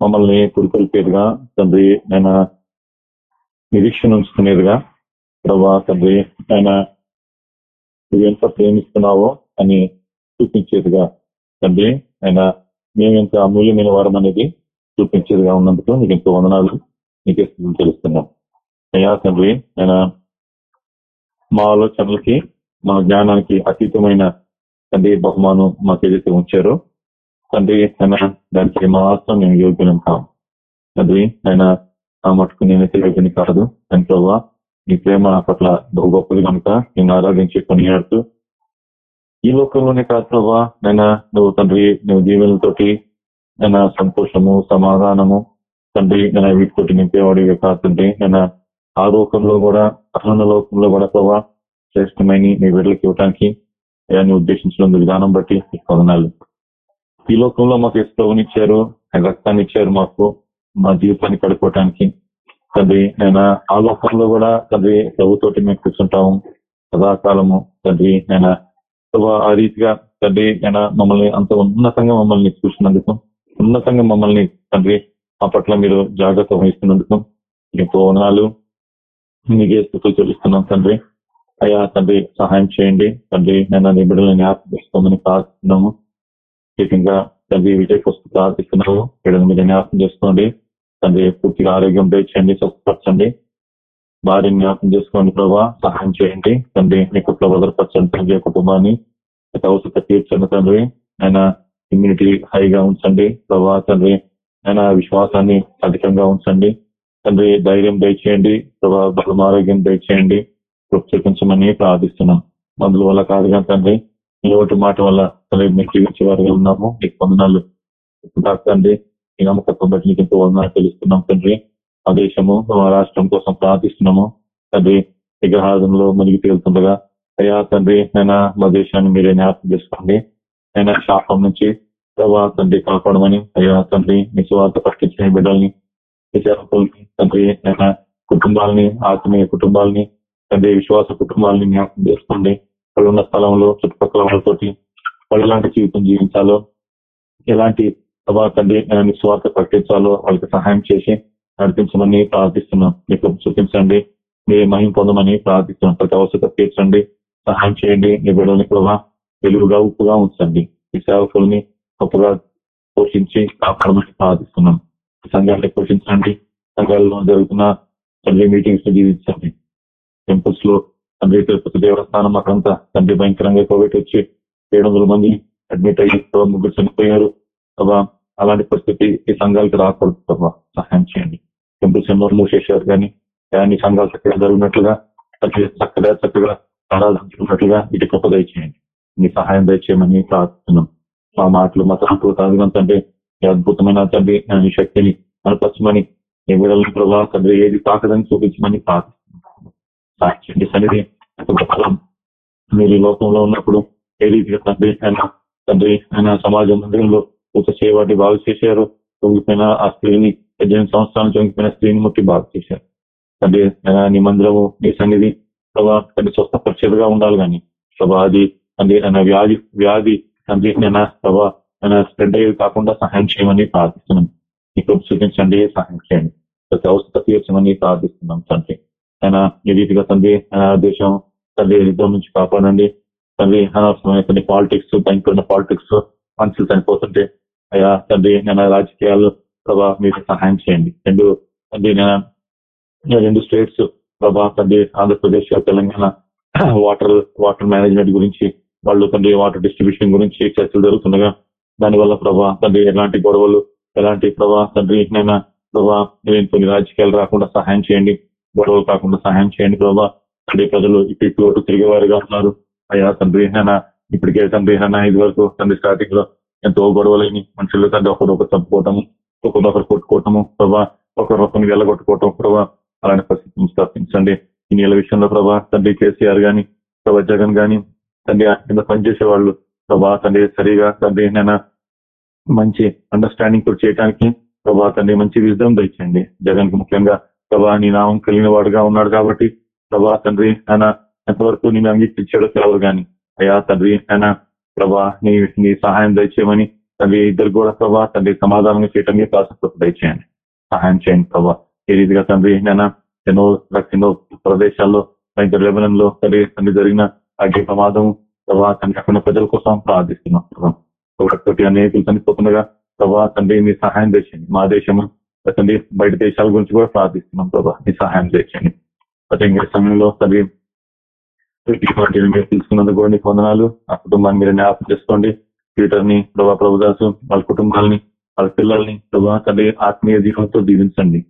మమ్మల్ని పురికొల్పేదిగా తండ్రి ఆయన నిరీక్షణ ఉంచుకునేదిగా ప్రభా తండ్రి ఆయన నువ్వెంత ప్రేమిస్తున్నావో అని చూపించేదిగా తండ్రి ఆయన మేమెంత అమూల్యమైన వారం అనేది చూపించేదిగా ఉన్నందుకు నీకు ఎంతో వందనాలు. నీకే తెలుస్తున్నాం అయ్యా తండ్రి ఆయన మా ఆలోచనలకి మా జ్ఞానానికి అతీతమైన తండ్రి బహుమానం మాకు ఏదైతే ఉంచారో తండ్రి ఆయన దానికి మాత్రం మేము యోగ్యం కాం. తండ్రి ఆయన ఆ మటుకు నేనైతే యోగ్యం కాదు. దాంట్లో నీ ప్రేమ పట్ల బహు గొప్పది కనుక నేను ఆరాధించి కొనియాడుతూ ఈ లోకంలోనే కాదు ప్రభా నైనా నువ్వు తండ్రి నువ్వు దీవెనలతోటి నేను సంతోషము సమాధానము తండ్రి నేను వీటితోటి నింపేవాడివి కాదు తండ్రి. నేను ఆ లోకంలో కూడా అసలు లోకంలో కూడా ప్రభా శ్రేష్టమైన నీ బిడ్డలకి ఇవ్వడానికి అయ్యాన్ని ఉద్దేశించిన విధానం బట్టి నీకు ఈ లోకంలో మాకు ఇష్టవనిచ్చారు ఆయన రక్తాన్ని ఇచ్చారు మాకు? మా జీవితాన్ని కడుక్కోవటానికి తండ్రి నేను ఆ లోకంలో కూడా తండ్రి ప్రభుతోటి మేము కూర్చుంటాము. సదాకాలము తండ్రి నేను ఆ రీతిగా తండ్రి నేను మమ్మల్ని అంత ఉన్నతంగా మమ్మల్ని చూసినందుకు ఉన్నతంగా మమ్మల్ని తండ్రి మా పట్ల మీరు జాగ్రత్త వహిస్తున్నందుకు మీకు వనాలు మీకు స్థితులు చెల్లిస్తున్నాం తండ్రి? అయ్యా తండ్రి సహాయం చేయండి. తండ్రి నేను నీ బిడ్డలను జ్ఞాపకం చేసుకోమని ప్రార్థిస్తున్నాము. ముఖ్యంగా తండ్రి విజయ్ కోసం ప్రార్థిస్తున్నాము. బిడ్డల మీద జ్ఞాపకం చేసుకోండి. తండ్రి పూర్తిగా ఆరోగ్యం దయచేయండి స్వస్థపరచండి. భార్యను జ్ఞాపకం చేసుకోండి ప్రభా. సహాయం చేయండి. తండ్రి మీకు భద్రపరచండి. తండ్రి కుటుంబాన్ని అవసరం తీర్చండి తండ్రి. ఆయన ఇమ్యూనిటీ హైగా ఉంచండి ప్రభా తండ్రి. ఆయన విశ్వాసాన్ని అధికంగా ఉంచండి. తండ్రి ధైర్యం దయచేయండి. ప్రభా బలం ఆరోగ్యం దయచేయండి. చూపించమని ప్రార్థిస్తున్నాం. మందుల వల్ల కాదుగా తండ్రి మీ ఒకటి మాట వల్ల తండ్రి మీకు జీవించే వారిగా ఉన్నాము. మీకు పొందనాలు తండ్రి. ఈ నమ్మకత్వం బట్టి మీకు ఎంతో వందనాలు తెలుస్తున్నాం తండ్రి. ఆ దేశము మా రాష్ట్రం కోసం ప్రార్థిస్తున్నాము. తండ్రి విగ్రహాదంలో మునిగి తేలుతుండగా అయ్యా తండ్రి నేను మా దేశాన్ని మీరే జ్ఞాపకం చేసుకోండి. నేను శాపం నుంచి ప్రభా తండ్రి కాపాడమని అయ్యా తండ్రి మీ స్వార్థ పట్టించిన బిడ్డల్ని తండ్రి నేను కుటుంబాలని ఆత్మీయ కుటుంబాలని తండ్రి విశ్వాస కుటుంబాలని జ్ఞాపకం చేసుకోండి వాళ్ళు ఉన్న స్థలంలో చుట్టుపక్కల వాళ్ళతోటి వాళ్ళు ఎలాంటి జీవితం జీవించాలో ఎలాంటి సభా తండ్రి స్వార్థ ప్రకటించాలో వాళ్ళకి సహాయం చేసి నడిపించమని ప్రార్థిస్తున్నాం. మీకు చూపించండి. మీ మహిం పొందమని ప్రార్థిస్తున్నాం. ప్రతి అవసరం తీర్చండి. సహాయం చేయండి. మీ బిడ్డలని కూడా వెలుగుగా ఉప్పుగా ఉంచండి. మీ సేవకుల్ని గొప్పగా పోషించి కాపాడమని ప్రార్థిస్తున్నాం. సంఘాన్ని పోషించండి. సంఘాలలో జరుగుతున్న తండ్రి మీటింగ్స్ జీవించండి. టెంపుల్స్లో తండ్రి తిరుపతి దేవస్థానం అక్కడంతా తండ్రి భయంకరంగా కోవిడ్ వచ్చి ఏడు మంది అడ్మిట్ అయ్యి ముగ్గురు చనిపోయారు. అలాంటి పరిస్థితి ఈ సంఘాలకి రాకూడదు ప్రభా. సహాయం చేయండి. టెంపుల్స్ ఎన్నో మూసేశారు కానీ అన్ని సంఘాలు చక్కగా జరిగినట్లుగా చక్కగా చక్కగా ఆరాధించుకున్నట్లుగా ఇటు గొప్ప దయచేయండి మీ సహాయం దయచేయమని ప్రార్థిస్తున్నాం. మా మాటలు మా తనకు తండ్రి. అద్భుతమైన తండ్రి శక్తిని కనపరచమని నీ విడలని ప్రభావ తండ్రి ఏది తాకదని చూపించమని ప్రార్థిస్తున్నాం. సాక్షి సన్నిధి. ఫలం మీరు ఈ లోకంలో ఉన్నప్పుడు ఏ రీతిగా తండ్రి ఆయన తండ్రి ఆయన సమాజ మందిరంలో ఒక చేయవాటి బాగు చేశారు. తొంగిపోయిన ఆ స్త్రీని పద్దెనిమిది సంవత్సరాలు తొంగిపోయిన స్త్రీని ముట్టి బాగు చేశారు. తండ్రి నీ మందిరము నీ సన్నిధి ప్రభా తండ్రి స్వస్థపరిచేదిగా ఉండాలి కానీ ప్రభా అది తండ్రి ఆయన వ్యాధి వ్యాధి తండ్రి నేను ప్రభా ఆయన స్ప్రెడ్ అయ్యేది కాకుండా సహాయం చేయమని ప్రార్థిస్తున్నాను నీకు చూపించండి సహాయం చేయండి. ప్రతి అవసరం తీర్చమని ప్రార్థిస్తున్నాం తండ్రి. ఆయన ఈ రీతిగా తండ్రి దేశం తండ్రి యుద్ధం నుంచి కాపాడండి. తండ్రి అనవసరమైన కొన్ని పాలిటిక్స్ భయంకరమైన పాలిటిక్స్ మనుషులు చనిపోతుంటే అయ్యా తండ్రి నేను రాజకీయాలు ప్రభా మీరు సహాయం చేయండి. రెండు తండ్రి నేను రెండు స్టేట్స్ ప్రభా తండ్రి Andhra Pradesh Telangana water water management గురించి వాళ్ళు తండ్రి వాటర్ డిస్ట్రిబ్యూషన్ గురించి చర్చలు జరుగుతుండగా దానివల్ల ప్రభా తండ్రి ఎలాంటి గొడవలు ఎలాంటి ప్రభా తండ్రి నేను ప్రభా కొన్ని రాజకీయాలు రాకుండా సహాయం చేయండి. గొడవలు కాకుండా సహాయం చేయండి ప్రభా. తండ్రి ప్రజలు ఇటు తిరిగే తిరిగేవారుగా ఉన్నారు. అయ్యా తండ్రి అయినా ఇప్పటికే తండ్రి అయినా ఇది వరకు తండ్రి స్టార్టింగ్లో ఎంతో గొడవలైన మనుషులు తండ్రి ఒకరొకరు చంపుకోవటము ఒకరినొకరు కొట్టుకోవటము ప్రభా. ఒకరొకరిని వెళ్ళగొట్టుకోవటం ప్రభా. అలాంటి పరిస్థితిని స్థాపించండి ఈ నీళ్ళ విషయంలో ప్రభా తండ్రి కేసీఆర్ గాని ప్రభా జగన్ గాని తండ్రి కింద పనిచేసే వాళ్ళు ప్రభా. తండ్రి సరిగా తండ్రి నేను మంచి అండర్స్టాండింగ్ కూడా చేయడానికి ప్రభా తండ్రి మంచి విజయం దయచేయండి జగన్కి ముఖ్యంగా ప్రభా నీ నామం కలిగిన వాడుగా ఉన్నాడు కాబట్టి ప్రభా తండ్రి ఆయన ఎంతవరకు నేను అంగీకరించాడో తెలవరు గాని. అయ్యా తండ్రి ఆయన ప్రభా నీ నీ సహాయం దయచేయమని తండ్రి ఇద్దరు కూడా ప్రభా తండ్రి సమాధానం చేయటమే కాకపోతే దయచేయండి. సహాయం చేయండి ప్రభా. ఏ రీతిగా తండ్రి నేను ఎన్నో ఎన్నో ప్రదేశాల్లో లెబనంలో తండ్రి తండ్రి జరిగిన అగ్ని ప్రమాదం ప్రభావ తండ్రి అక్కడ ప్రజల కోసం ప్రార్థిస్తున్నాం ప్రభావం ఒకటి అనేకులు చనిపోతుండగా ప్రభా తండ్రి మీ సహాయం తెచ్చండి మా దేశము తండ్రి బయట దేశాల గురించి కూడా ప్రార్థిస్తున్నాం ప్రభా మీ సహాయం చేయండి. ప్రతి సమయంలో తల్లి వాటిని మీరు తీసుకున్నందుకు కూడా నీకు వందనాలు. ఆ కుటుంబాన్ని మీరు జ్ఞాపకం చేసుకోండి. పీటర్ని ప్రభా ప్రభుదాసు వాళ్ళ కుటుంబాలని వాళ్ళ పిల్లల్ని ప్రభా తండ్రి ఆత్మీయ జీవనంతో దీవించండి.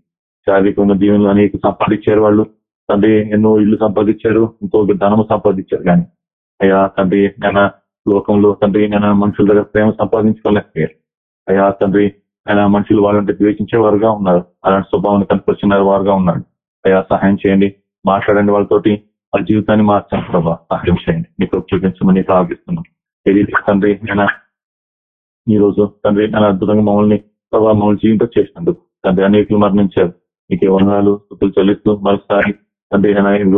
శారీరకంగా దీవెనలు అనేక సంపాదించారు వాళ్ళు. తండ్రి ఎన్నో ఇల్లు సంపాదించారు ఇంకో ధనము సంపాదించారు కానీ. అయ్యా తండ్రి నేను లోకంలో తండ్రి నేను మనుషుల దగ్గర ప్రేమ సంపాదించుకోలేకపోయారు. అయ్యా తండ్రి ఆయన మనుషులు వాళ్ళంటే ద్వేషించే వారుగా ఉన్నారు. అలాంటి స్వభావం కనిపించిన వారుగా ఉన్నాడు. అయ్యా సహాయం చేయండి. మాట్లాడండి వాళ్ళతోటి. వాళ్ళ జీవితాన్ని మార్చాను ప్రభా. సహాయం చేయండి. మీకు చూపించమని ప్రార్థిస్తున్నాం. ఏది తండ్రి నేను ఈ రోజు తండ్రి నేను అద్భుతంగా మమ్మల్ని ప్రభా మమ్మల్ని జీవితం చేసినందుకు. తండ్రి అనేకులు మరణించారు. నీకే వందనాలు స్థుతులు చెల్లిస్తూ మరోసారి తండ్రి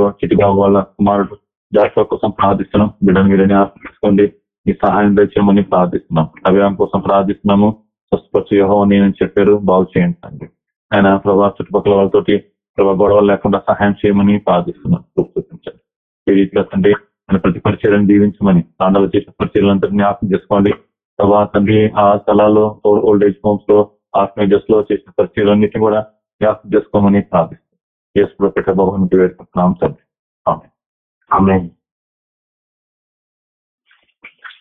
చిటిగా వాళ్ళ కుమారుడు జాషువా కోసం ప్రార్థిస్తున్నాం. బిడ్డను మీరని ఆశ్రయించుకోండి మీ సహాయం తెచ్చామని ప్రార్థిస్తున్నాం. అభిరామ్ కోసం ప్రార్థిస్తున్నాము. స్వస్థపరచు యహో నేను చెప్పారు. బాగు చేయండి తండ్రి. ఆయన ప్రభా చుట్టుపక్కల వాళ్ళతోటి ప్రభా గొడవలు లేకుండా సహాయం చేయమని ప్రార్థిస్తున్నాం చూపించండి. ఈ రీతిగా తండ్రి ఆయన ప్రతి పరిచయాలను దీవించమని తాండవ చేసిన పరిచయాలంతా జ్ఞాపకం చేసుకోండి. ప్రభా తండ్రి ఆ స్థలాల్లో ఓల్డ్ ఏజ్ హోమ్స్లో ఆర్ఫనేజెస్లో చేసిన పరిచయాలన్నింటినీ కూడా జ్ఞాపకం చేసుకోమని ప్రార్థిస్తున్నాం ఏసులో పెట్టే భవన్ వేడుకుంటున్నాం తండ్రి. ఆమె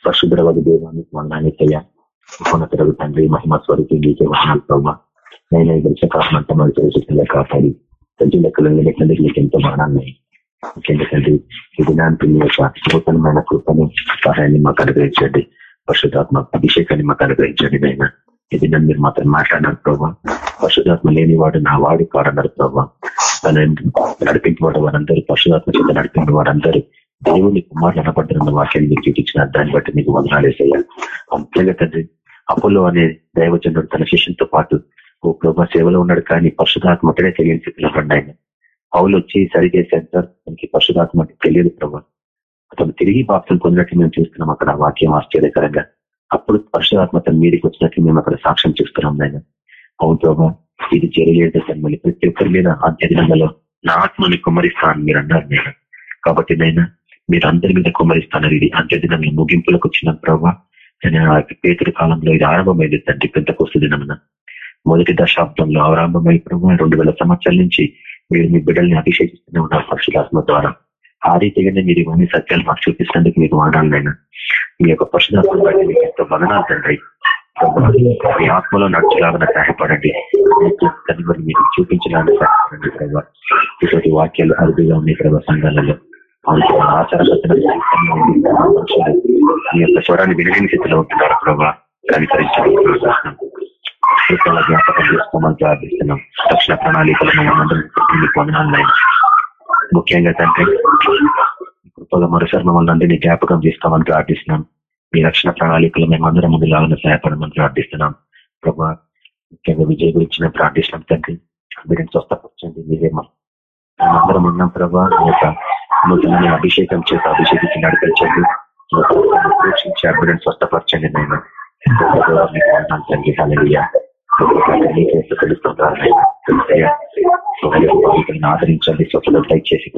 పరిశుద్ధరవది దేవానికి వందానికయ్యా ఉన్నతరగు తండ్రి మహిమ స్వరూపి నీకే వాహనాలు ప్రభావ నేను గడిచిన కారణంతా మరి తెలిసిన కాపాడి ప్రతి లెక్కలు లెక్కలకి నీకు ఎంతో మరణాన్ని ఎందుకంటే ఈ దినానికి మీ యొక్క నూతనమైన కృపను సహాయాన్ని మాకు అనుగ్రహించండి. పరిశుధాత్మ అభిషేకాన్ని మాకు అనుగ్రహించండి నైనా ఇది నన్ను మీరు మాత్రం మాట్లాడినారు ప్రభావ పరిశుధాత్మ లేని వాడు నా వాడు కాడన్నారు ప్రభావ తన నడిపించబడ్డ వారందరూ పరిశుధాత్మ చేత నడిపిన వారందరూ దేవుని కుమారులు అనబడ్డన్న వాక్యాన్ని మీరు చూపించిన దాన్ని బట్టి మీకు వందనాలేసయ్యా ముఖ్యంగా తండ్రి అపోలో అనే దైవజనుడు తన శిష్యులతో పాటు ఓ ప్రభా సేవలో ఉన్నాడు కానీ పరిశుధాత్మ ఒకటే తెలియని స్థితిలో పడ్డాయన పౌలు వచ్చి సరి చేశాను సార్ తనకి పరిశుధాత్మ తెలియదు ప్రభా. అతను తిరిగి బాప్తం పొందినట్లు మేము చూస్తున్నాం అక్కడ వాక్యం ఆశ్చర్యకరంగా. అప్పుడు పరిశుధాత్మ తన మీదకి వచ్చినట్లు మేము అక్కడ సాక్ష్యం చూస్తున్నాం నాయన. అవును ప్రభా ఇది చేయలేదు సార్ మళ్ళీ ప్రతి ఒక్కరి మీద ఆధ్యాత్మికంలో నా ఆత్మని కుమ్మరిస్తాను మీరు అన్నారు నేను కాబట్టి నైనా మీరు అందరి మీద కుమ్మరిస్తాను ఇది అంత్యదినంలో ముగింపులకు వచ్చిన ప్రభావ పేతుడి కాలంలో ఇది ఆరంభమైంది తండ్రి పెద్ద కొస్తు దినమున. మొదటి దశాబ్దంలో ఆరంభమై ప్రభావ రెండు వేల సంవత్సరాల నుంచి మీరు మీ బిడ్డల్ని అభిషేకిస్తూనే ఉన్నారు పక్షులాత్మ ద్వారా. ఆ రీతిగానే మీరు ఇవన్నీ సత్యాలు మాకు చూపిస్తున్నందుకు మీకు వాడాలైనా మీ యొక్క పశుధాత్మ బట్టి మీకు ఎంతో వదనాలు తండ్రి. మీ ఆత్మలో నడిచేలాగా సహాయపడండి. మీరు చూపించడానికి సహాయపడండి ప్రభావ ఇటువంటి వాక్యాలు అరుదుగా ఉన్నాయి ప్రభావ సంఘాలలో. ఆచార మీ యొక్క స్వరాన్ని వినలేని స్థితిలో ఉంటున్నారు ప్రభావ కనికరించడం జ్ఞాపకం చేసుకోమని ప్రార్థిస్తున్నాం రక్షణ ప్రణాళికలను మేము ముఖ్యంగా తండ్రి కృపగా మరోసారి మమ్మల్ని అందరినీ జ్ఞాపకం చేసుకోమని ప్రార్థిస్తున్నాం మీ రక్షణ ప్రణాళికలు మేము ముందు లాగా సహాయపడమని ప్రార్థిస్తున్నాం. ప్రభా ముఖ్యంగా విజయ్ గురించి ప్రార్థిస్తున్నాం. తండ్రి మీరు స్వస్థపరచండి మీరేమో మేమందరం ఉన్నాం ప్రభా మీ యొక్క నూతనమైన అభిషేకం చేత అభిషేకించి నడిపించండి. పోషించి అభివృద్ధి స్వస్థపరచండి నేను తండ్రి ఆదరించండి స్వచ్ఛత దయచేసి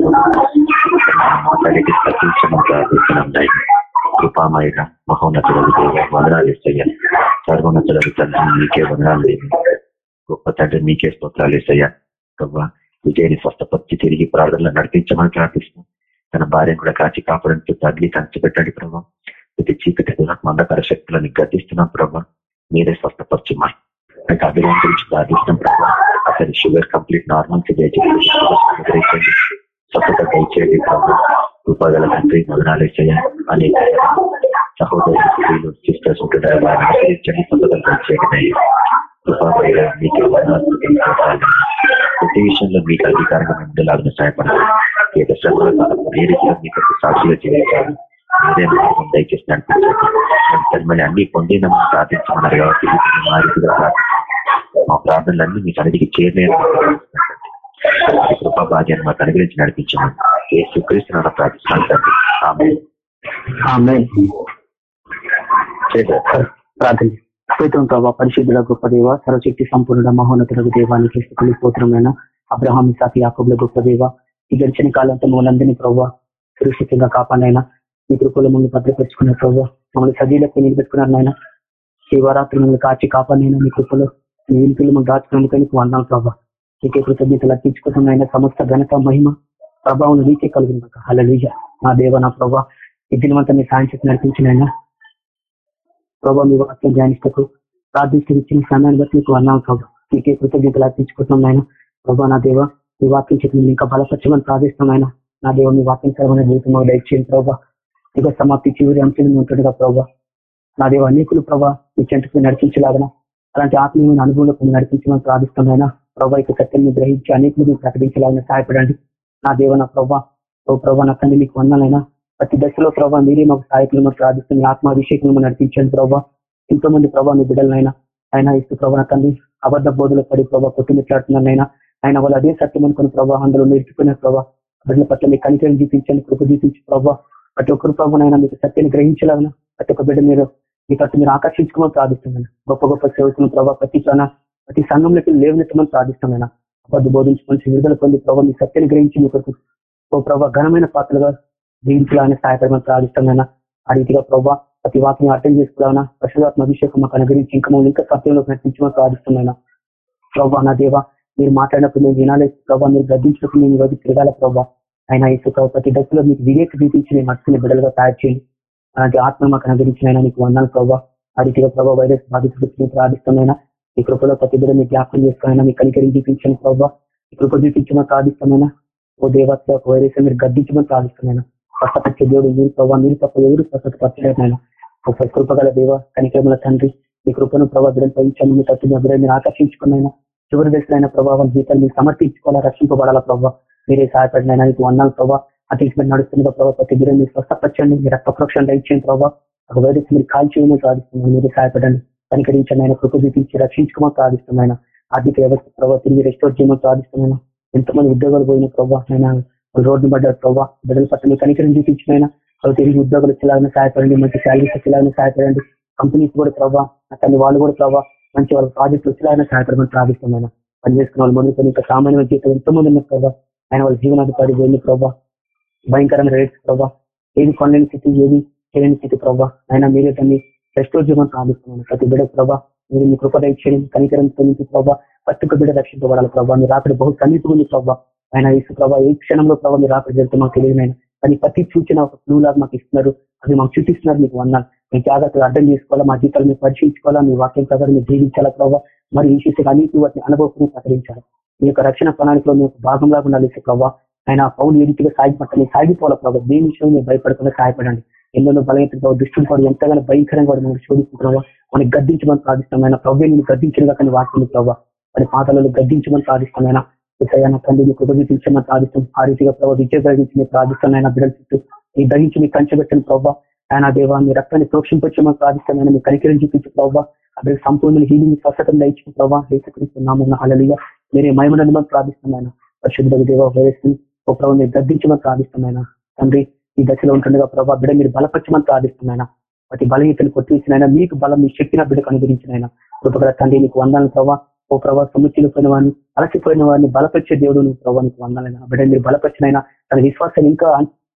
మాట్లాడేది తగ్గించమని ప్రార్థిస్తున్నాం కృపామయ మహోన్నతుడు వదనాలు ఇస్తాయా సర్వోన్నతుడు తండ్రి మీకే వదనాలు గొప్ప తండ్రి మీకే స్తోత్రాలు ఇస్తాయా విజయని స్వస్థపరిచి తిరిగి ప్రార్థనలు నడిపించమని ప్రార్థిస్తున్నాం. తన భార్యను కూడా కాచి కాపాడంతో తగిలి కంచిపెట్టండి ప్రభావ ప్రతి చీకటి మందకర శక్తులను గతిస్తున్నాం ప్రభావ మీరే స్వస్థపరచుమా నాకు అభివృద్ధి గురించి ప్రార్థిస్తున్నాం ప్రభావ అతని షుగర్ కంప్లీట్ నార్మల్ దయచేయండి స్వస్థత దయచేయండి ప్రభావ రూపాయల తండ్రి మొదలాలేసయ్యా అనేక సహోదరులు సిస్టర్స్ ఉంటున్నారు? వారిని ఆశ్రయించండి స్వస్థత మీకు ప్రతి విషయంలో మీకు అధికారంగా ఉండేలాగా సహాయపడాలి ఏ రీతిలో మీకు సాక్షిగా మీరే మార్గం దయచేసి నడిపించండి అన్ని పొందిన ప్రార్థించమన్నారు కాబట్టి మా రీతిగా మా ప్రార్థనలన్నీ మీకు సన్నిధికి చేరలేదు కృపా భాగ్యాన్ని మాకు అనుగ్రహించి నడిపించమని ఏ సుక్రీస్తున్న ప్రార్థిస్తున్నాను ప్రార్థన స్తోత్రం ప్రభావ పరిశుద్ధుల గొప్ప దేవ సర్వశక్తి సంపూర్ణ మహోన్నతులకు దేవానికి స్థితులు స్తోత్రమైన అబ్రహాం సాకి యాకబుల గొప్ప దేవ ఈ గడిచిన కాలంతో మమ్మల్ని ప్రభావ సురక్షితంగా కాపాడైనా మీ కృపలో మమ్మల్ని భద్రపరుచుకున్న ప్రభావ మమ్మల్ని సజీలకు నిలబెట్టుకున్నారు నాయన. శివరాత్రి మమ్మల్ని కాచి కాపాడైనా మీ కృపలో. మీ ఇంటిలో మమ్మల్ని దాచుకున్నందుకు నీకు వందాం ప్రభావ నీకే కృతజ్ఞతలు అర్పించుకుంటున్నాయినా సమస్త ఘనత మహిమ ప్రభావం నీకే కలిగిన అలలీజ నా దేవ నా ప్రభావ ఈ దినమంతా మీ సాయం చేసి నడిపించినైనా ప్రభావ మీ వాక్యం ధ్యానిస్తూ ప్రార్థిస్తూ ఇచ్చిన సమయాన్ని బట్టి మీకు అన్నాం ప్రభావ మీకే కృతజ్ఞతలు అర్పించుకుంటున్నాం ఆయన ప్రభా నా దేవ మీ వాక్యం చెప్పి ఇంకా బలపరచమని ప్రార్థిస్తున్నాం ఆయన నా దేవ మీ వాక్యం సరమైన జీవితంలో దయచేయండి ప్రభావ ఇక సమాప్తి చివరి అంశాలు ఉంటుండగా ప్రభావ నా దేవ అనేకులు ప్రభా మీ చెంటకు నడిపించలాగన అలాంటి ఆత్మీయమైన అనుభవంలో నడిపించమని ప్రార్థిస్తున్నాయినా ప్రభా ఇక సత్యాన్ని గ్రహించి అనేకులు ప్రకటించలాగిన సహాయపడండి. నా దేవ నా ప్రభా ఓ ప్రభా నా తండ్రి మీకు వందాలైనా ప్రతి దశలో ప్రభావ మీరే మాకు సహాయకులు మాకు ప్రార్థిస్తుంది ఆత్మాభిషేకం నడిపించండి ప్రభావ ఎంతో మంది ప్రభావ మీ బిడ్డలనైనా ఆయన ఇస్తూ ప్రభావ తండ్రి అబద్ధ బోధలు పడి ప్రభావ కొట్టుమిట్లాడుతున్నారైనా ఆయన వాళ్ళు అదే సత్యం అనుకున్న ప్రభావ అందులో నేర్చుకునే ప్రభావ బిడ్డల పట్ల మీ కనికరం చూపించండి కృప చూపించి ప్రభావ ప్రతి ఒక్కరు ప్రభావనైనా మీకు సత్యాన్ని గ్రహించాలన్నా ప్రతి ఒక్క బిడ్డ మీరు మీ పట్ల మీరు ఆకర్షించుకోమని ప్రార్థిస్తున్నాను. గొప్ప గొప్ప సేవకులను ప్రభావ ప్రతి ప్రాణ ప్రతి సంఘంలోకి లేవనెత్తమని ప్రార్థిస్తున్నాను. అబద్ధ బోధించుకొని విడుదల పొంది ప్రభావ మీ సత్యాన్ని గ్రహించి మీ కొరకు ఓ ప్రభావ ఘనమైన పాత్రలుగా దీంట్లో ఆయన సహాయపడమని ప్రార్థిస్తున్నాను ఆ రీతిగా ప్రభావ ప్రతి వాక్యం అర్థం చేసుకోవాలన్నా ప్రసాదాత్మ అభిషేకం మాకు అనుగ్రహించి ఇంకా మమ్మల్ని ఇంకా సత్యంలో నడిపించమని ప్రార్థిస్తున్నాను ప్రభావ నా దేవ మీరు మాట్లాడినప్పుడు మేము వినాలి. ప్రభావ మీరు గర్దించినప్పుడు మేము ఈరోజు తిరగాల ప్రభావ ఆయన ఇసు ప్రతి దశలో మీకు వివేక చూపించి మేము మనసుని బిడ్డలుగా తయారు చేయండి. అలాంటి ఆత్మ మాకు అనుగ్రహించిన ఆయన మీకు వందాలు ప్రభావ ఆ రీతిగా ప్రభావ వైరస్ బాధితులు ప్రార్థిస్తున్నాయినా ఈ కృపలో ప్రతి బిడ్డ మీకు జ్ఞాపకం చేసుకోవాలన్నా మీకు కనికరించి చూపించండి ప్రభావ ఈ కృప చూపించమని ప్రార్థిస్తున్నాయినా ఓ దేవత్వ ఒక వైరస్ మీరు గర్దించమని ప్రార్థిస్తున్నాయినా స్వస్థపరిచే దేవుడు మీరు ప్రభావ మీరు తప్ప ఎవరు స్వస్థపరచలేదైనా ఒక కృపగల దేవ కనికరముల తండ్రి మీ కృపను ప్రభావ బిడ్డలు మీ తట్టు మీరు ఆకర్షించుకున్నైనా చివరి దశలైన ప్రభావం జీతాలు మీరు సమర్పించుకోవాలా రక్షింపబడాలా ప్రభావ మీరే సహాయపడినైనా మీకు వందాలు ప్రభావ ఆ ట్రీట్మెంట్ నడుస్తున్న ప్రభావ ప్రతి బిడ్డ మీరు స్వస్థపరచండి మీరు రక్త దయచేయండి ప్రభావ ఒక వైరస్ మీరు కాల్చేయమని సాధిస్తున్నాను మీరు సహాయపడండి. కనికరించండి ఆయన కృప చూపించి రక్షించుకోమని సాధిస్తున్నాయన ఆర్థిక వ్యవస్థ ప్రభావ తిరిగి రెస్టోర్ చేయమని సాధిస్తున్నాను ఎంతమంది ఉద్యోగాలు పోయిన ప్రభావ రోడ్డు పడ్డారు ప్రభావ బిడ్డల పట్ల కనికరం చూపించిన తిరిగి ఉద్యోగులు వచ్చేలాగా సహాయపడండి మంచి శాలరీస్ వచ్చేలాగా సహాయపడండి. కంపెనీస్ కూడా ప్రభావ అతని వాళ్ళు కూడా ప్రభావ మంచి వాళ్ళ ప్రాజెక్టులు వచ్చేలాగా సహాయపడమని ప్రార్థిస్తున్నాను. పని చేసుకున్న వాళ్ళు ముందు ఇంకా సామాన్యమైన జీవితం ఎంతో మంది ఉన్నారు ప్రభావ ఆయన వాళ్ళ జీవనాధికారి పోయింది ప్రభావ భయంకరమైన రేట్స్ ప్రభావ ఏది కొనలేని స్థితి ఏది చేయని స్థితి ప్రభావ ఆయన మీరే దాన్ని రెస్టోర్ చేయమని ప్రార్థిస్తున్నాను. ప్రతి బిడ్డ ప్రభావ మీరు మీ కృపద ఇచ్చేయడం కనికరం తొలగించి ప్రభావ ప్రతి ఒక్క బిడ్డ రక్షించబడాలి ప్రభావ మీరు అక్కడ బహు సన్నిహితులు ప్రభావ ఆయన ఇసు ప్రభావ ఏ క్షణంలో ప్రభావ మీరు అక్కడ జరిగితే మాకు తెలియదు కానీ ప్రతి సూచన ఒక క్లూ లాగా మాకు ఇస్తున్నారు. అది మాకు చూపిస్తున్నారు మీకు వందాలు మీ జాగ్రత్తలు అర్థం చేసుకోవాలా మా జీతాలు మీరు పరిశీలించుకోవాలా మీ వాక్యం ప్రకారం మీరు జీవించాలా ప్రభావ మరి ఈ శిశు అన్నిటి వాటిని అనుభవం ప్రకటించాలి? మీ యొక్క రక్షణ ప్రణాళికలో మీ యొక్క భాగంలాగా ఉండాలి ప్రభావ ఆయన పౌలు ఏ రీతిగా సాగిపట్టాలి సాగిపోవాలి ప్రభావ దేని విషయంలో మీరు భయపడకుండా సహాయపడండి. ఎన్నో బలహీన దుష్టులు కూడా ఎంతగానో భయంకరంగా కూడా మనం శోధిస్తున్నావా మనకి గద్దించమని సాధిస్తామైనా ప్రభు గద్దించిన కానీ వాక్యం ప్రభావ మరి పాతలలో గద్దించమని సాధిస్తామైనా విషయాన తండ్రి మీ మీకు ఉపయోగించమని సాధిస్తాం ఆ రీతిగా ప్రభావ విద్య గ్రహించి మీరు ఆయన బిడ్డల చుట్టూ. మీ గ్రహించి మీ కంచబెట్టిన ప్రభావ ఆయన దేవ మీ రక్తాన్ని ప్రోక్షింపచ్చమని ఆయన మీ కనికరిని చూపించే ప్రభావ అక్కడ సంపూర్ణ హీలింగ్ స్వస్థతను దయచిన ప్రభావ హేసుకరిస్తున్నామన్న అలలిగా మీరే మహిమను ప్రార్థిస్తున్నాయన. పరిశుద్ధ దేవ వైరస్ ఓ ప్రభావ మీరు గద్దించమని ప్రార్థిస్తున్నాయన. తండ్రి ఈ దశలో ఉంటుండగా ప్రభావ బిడ్డ మీరు బలపరచమని ప్రార్థిస్తున్నాయన. ప్రతి బలహీతలు కొట్టించిన మీకు బలం మీ శక్తిని బిడ్డకు అనుగ్రహించినైనా. కృపగల తండ్రి నీకు వందాలను ప్రభావ ఓ ప్రభావ సముచిపోయిన వాడిని అలసిపోయిన వాడిని బలపరిచే దేవుడు నువ్వు ప్రభావానికి వందాలైనా బిడ్డ మీరు బలపరిచినైనా తన విశ్వాసాన్ని ఇంకా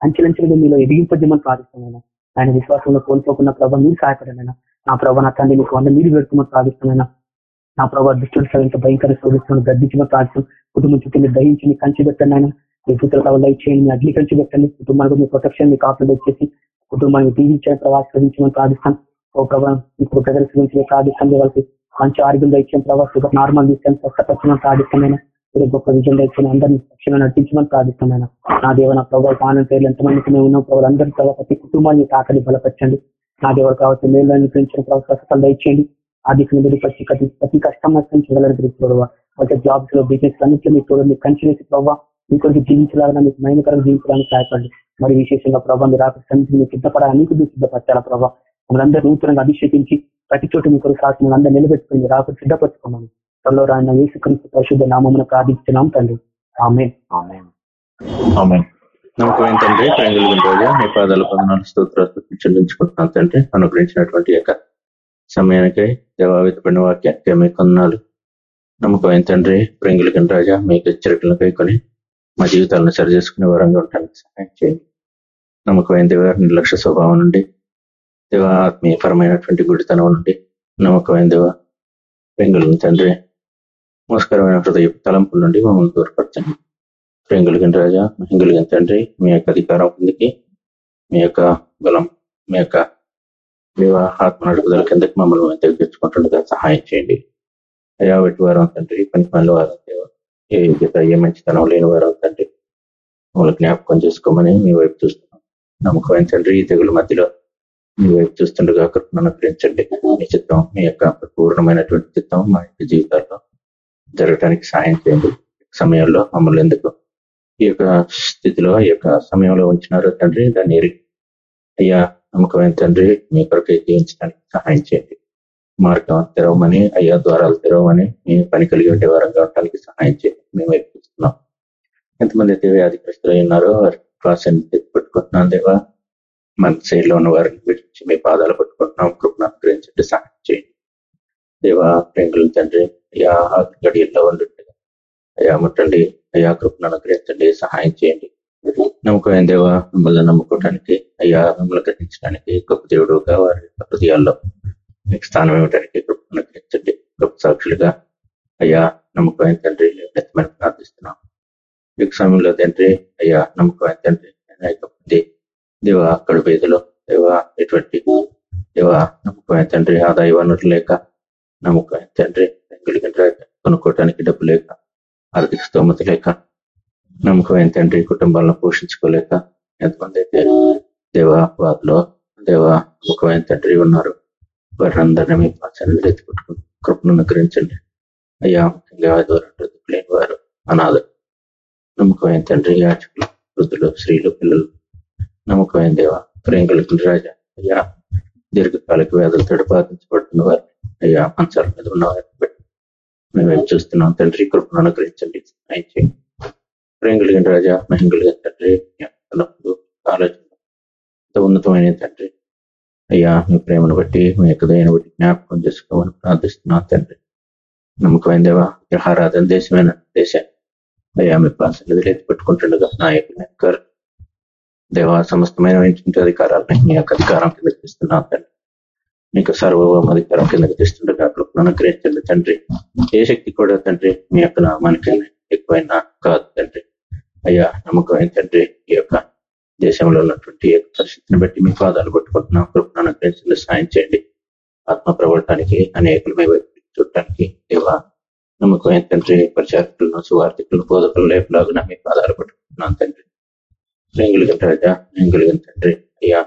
అంచెలంచెలుగా మీలో ఎదిగింపజేయమని ప్రార్థిస్తున్నాయినా ఆయన విశ్వాసంలో కోల్పోకున్న ప్రభావ మీరు సహాయపడనైనా నా ప్రభావ నా తండ్రి నీకు వంద మీరు పెడుతున్న ప్రార్థిస్తున్నాయినా నా ప్రభావ దుష్టుడు సరిగ్గా భయంకర శోధిస్తున్న గర్దించిన ప్రార్థన కుటుంబం చుట్టూ మీరు దహించి మీ కంచి పెట్టండి ఆయన మీ పుత్రుల వల్ల చేయండి. మీ అగ్ని కంచి పెట్టండి. కుటుంబానికి మీ ప్రొటెక్షన్ మీ కాపులు వచ్చేసి కుటుంబాన్ని దీవించిన ప్రవాసించమని ప్రార్థిస్తాను ఓ ప్రభావం ఇప్పుడు ప్రదర్శించే ప్రార్థిస్తాను వాళ్ళకి మంచి ఆరోగ్యం ఇచ్చిన ప్రవాస నార్మల్ తీసుకొని స్వస్థపరచమని ప్రార్థిస్తున్నాను మీరు గొప్ప విజయం ఇచ్చిన అందరినీ పక్షులను నటించమని ప్రార్థిస్తున్నాను నా దేవ నా ప్రభావ ఆనంద పేర్లు ఎంతమందికి మేము ఉన్నాం ప్రభావ అందరి ప్రభావ ప్రతి కుటుంబాన్ని తాకలి బలపరచండి. నా దేవుడు కావచ్చు మేలు అనుకరించిన ప్రభావ స్వస్థతలు దయచేయండి. ఆర్థిక నిధులు ప్రతి ప్రతి కష్టం నష్టం చూడాలని ప్రభావ ఒక జాబ్స్లో బిజినెస్ అన్నింటిలో మీరు చూడండి కంచి వేసి ప్రభావ మీ కొరకు జీవించాలని మీకు మైనకరం జీవించడానికి సహాయపడండి. మరి విశేషంగా ప్రభావ మీరు ఆకర్షించి మీకు సిద్ధపడాలి మీకు మీరు సిద్ధపరచాలా ప్రభావ మనందరూ నూతనంగా అభిషేకించి ప్రతి చోట మీ కొరకు సాక్షి అందరూ నిలబెట్టుకుని రాక సిద్ధపరచుకోమని త్వరలో రాయన యేసుక్రీస్తు పరిశుద్ధ నామమును ప్రార్థిస్తున్నాం తండ్రి. ఆమె నమ్మకం ఏంటంటే ప్రేంగులు రోజా మీ పాదాలు పొందనాలు స్తోత్రాలు చెల్లించుకుంటున్నాను తండ్రి. అనుగ్రహించినటువంటి యొక్క సమయానికి దేవావితపడిన వాక్యానికి మీ కొన్నాళ్ళు నమ్మకమైన తండ్రి? ప్రింగులకి రాజా మీకు హెచ్చరికలను కైకొని మా జీవితాలను సరిచేసుకునే వరంగా ఉండడానికి సహాయం చేయండి. నమ్మకమైన దేవ నిర్లక్ష్య స్వభావం నుండి దేవ ఆత్మీయపరమైనటువంటి గుడితనం నుండి నమ్మకమైన దేవ ప్రింగులను తండ్రి మోసకరమైన హృదయ తలంపుల నుండి మమ్మల్ని దూరపరచండి. ప్రింగులగిన రాజా మహింగులగిన తండ్రి మీ యొక్క అధికారం కిందకి మీ యొక్క బలం మీ యొక్క దేవ ఆత్మ నడుపుదల కిందకి మమ్మల్ని తెచ్చుకుంటుండగా సహాయం చేయండి. అయ్యా వెట్టి వారం తండ్రి పని పనులు వారం దేవ ఏ యోగ్యత ఏ మంచితనం లేని వారం తండ్రి మమ్మల్ని జ్ఞాపకం చేసుకోమని మీ వైపు చూస్తున్నాం. నమ్మకమైన తండ్రి ఈ తెగుల మధ్యలో మీ వైపు చూస్తుండగా కృపను అనుగ్రహించండి మీ చిత్తం మీ యొక్క పూర్ణమైనటువంటి చిత్తం మా యొక్క జీవితాల్లో జరగటానికి సాయం చేయండి. సమయంలో మమ్మల్ని ఎందుకు ఈ యొక్క స్థితిలో ఈ యొక్క సమయంలో ఉంచినారు తండ్రి? దాన్ని అయ్యా నమ్మకమైన తండ్రి మీ కొరకై జీవించడానికి సహాయం చేయండి. మార్గం తెరవమని అయ్యా ద్వారాలు తెరవమని మీ పని కలిగి ఉండే వారంగా ఉండడానికి సహాయం చేయండి. మేము వైపు చూస్తున్నాం. ఎంతమంది అయితే వ్యాధిగ్రస్తులు ఉన్నారో వారి ప్రాసాన్ని పెట్టుకుంటున్నాం దేవా? మన సైడ్లో ఉన్న వారిని విడిచి మీ పాదాలు పట్టుకుంటున్నాం. కృపను అనుగ్రహించండి. సహాయం చేయండి. దేవా ప్రేంగుల తండ్రి అయ్యా గడియల్లో ఉండుండగా అయ్యా ముట్టండి. అయ్యా కృపను అనుగ్రహించండి. సహాయం చేయండి. నమ్మకమైన దేవ మిమ్మల్ని నమ్ముకోవటానికి అయ్యా మిమ్మల్ని గ్రహించడానికి గొప్ప దేవుడుగా వారి హృదయాల్లో మీకు స్థానం ఇవ్వడానికి కృపను గ్రహించండి గొప్ప సాక్షులుగా. అయ్యా నమ్మకమైన తండ్రి నెత్తమని ప్రార్థిస్తున్నాం. మీకు సమయంలో తండ్రి అయ్యా నమ్మకమైన తండ్రి అనేక మంది దేవ కడుపేదలో దేవ ఎటువంటి దేవ నమ్మకమైన తండ్రి ఆదాయ వనరులు లేక నమ్మకమైన తండ్రి కొనుక్కోవటానికి డబ్బు లేక ఆర్థిక స్తోమత లేక నమ్మకమైన తండ్రి కుటుంబాలను పోషించుకోలేక ఎంతమంది అయితే దేవ వారిలో దేవ నమ్మకమైన తండ్రి ఉన్నారు వారందరినీ మీ పాచనలు ఎత్తుకుంటుకుని కృపను అనుగ్రహించండి. అయ్యా ముఖ్యంగా దూరం లేని వారు అనాథ నమ్మకమైన తండ్రి యాచకులు వృద్ధులు స్త్రీలు పిల్లలు నమ్మకమైన దేవ ప్రేంగులకు రాజా అయ్యా దీర్ఘకాలిక వ్యాధులతో బాధించబడుతున్న వారు అయ్యా మంచాల మీద ఉన్న వారిని బట్టి మేమేం చూస్తున్నాం? తండ్రి కృపను అనుగ్రహించండి. ఆయన చేయండి ప్రేంగులిగిన రాజా మహింగులిగిన తండ్రి ఆలోచన. ఉన్నతమైన తండ్రి అయ్యా మీ ప్రేమను బట్టి మీ యొక్క దయను బట్టి జ్ఞాపకం చేసుకోమని ప్రార్థిస్తున్నాం తండ్రి. నమ్మకమైన దేవా గ్రహారాధన దేశమైన దేశాన్ని అయ్యా మీ పాసలు ఎత్తి పెట్టుకుంటుండగా నాయకులు దేవా సమస్తమైన అధికారాలను మీ యొక్క అధికారం కింద ఇస్తున్నాం తండ్రి. మీకు సర్వభౌమ అధికారం కిందకి తెస్తుండగా కృపను అనుగ్రహించండి తండ్రి. ఏ శక్తి కూడా తండ్రి మీ యొక్క నామానికి ఎక్కువైనా కాదు తండ్రి. అయ్యా నమ్మకమైన తండ్రి? ఈ యొక్క దేశంలో ఉన్నటువంటి పరిస్థితిని బట్టి మీ పాదాలు పట్టుకుంటున్నాం. కృపను అనుగ్రహించండి సాయం చేయండి. ఆత్మ ప్రవర్తనకి అనేకులు మీ చూడటానికి దేవా నమ్మకమైన తండ్రి? ప్రచారకులను సువార్థికులను బోధకులు లేపలాగా మీ పాదాలు పట్టుకుంటున్నాను తండ్రి. ప్రేంగులు రాజా ప్రేంగులు తండ్రి. అయ్యా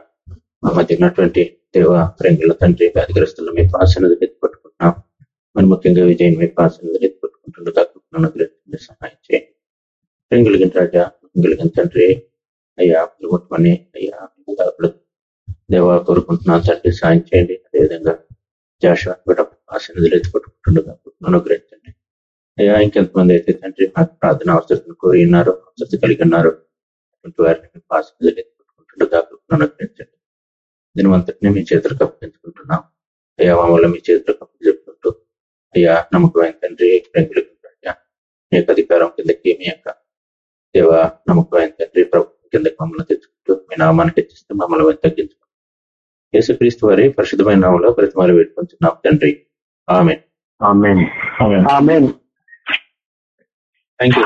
మా మధ్య ఉన్నటువంటి దేవ ప్రేంగుల తండ్రి వ్యాధిగ్రస్తులను మీ పాసనది ఎత్తుపట్టుకుంటున్నాం మరి ముఖ్యంగా విజయం మీ పాసనది ఎత్తుపట్టుకుంటుండగా అనుగ్రహించండి సహాయం చేయండి. ప్రేంగులు రాజా ప్రేంగులు తండ్రి. అయ్యా ప్రభుత్వాన్ని అయ్యా దేవ కోరుకుంటున్నాను తండ్రి సాయం చేయండి. అదేవిధంగా జాషువా ఆశనదులు ఎత్తుపట్టుకుంటుండగా అనుగ్రహించండి అయ్యా ఇంకెంతమంది అయితే తండ్రి నాకు ప్రార్థన అవసరం కోరి ఉన్నారు అవసరం కలిగి ఉన్నారు. అటువంటి వారిని అనుగ్రహించండి దీనివంతటిని మీ చేతులకు అప్పగించుకుంటున్నాం అయ్యా మమ్మల్ని మీ చేతులకు అప్పు చెప్పుకుంటూ అయ్యా నమ్మకమైన తండ్రి ప్రేమిలకు మీ యొక్క అధికారం కిందకి మీ యొక్క దేవ నమ్మకమైన తండ్రి ప్రభుత్వం కిందకి మమ్మల్ని తెచ్చుకుంటూ మీ నామానికి హెచ్చిస్తే మమ్మల్ని తగ్గించుకుంటాం. యేసుక్రీస్తు వారి పరిశుద్ధమైన నామంలో ప్రతిమాలు పెట్టుకుంటున్నాం తండ్రి. ఆమె థ్యాంక్ యూ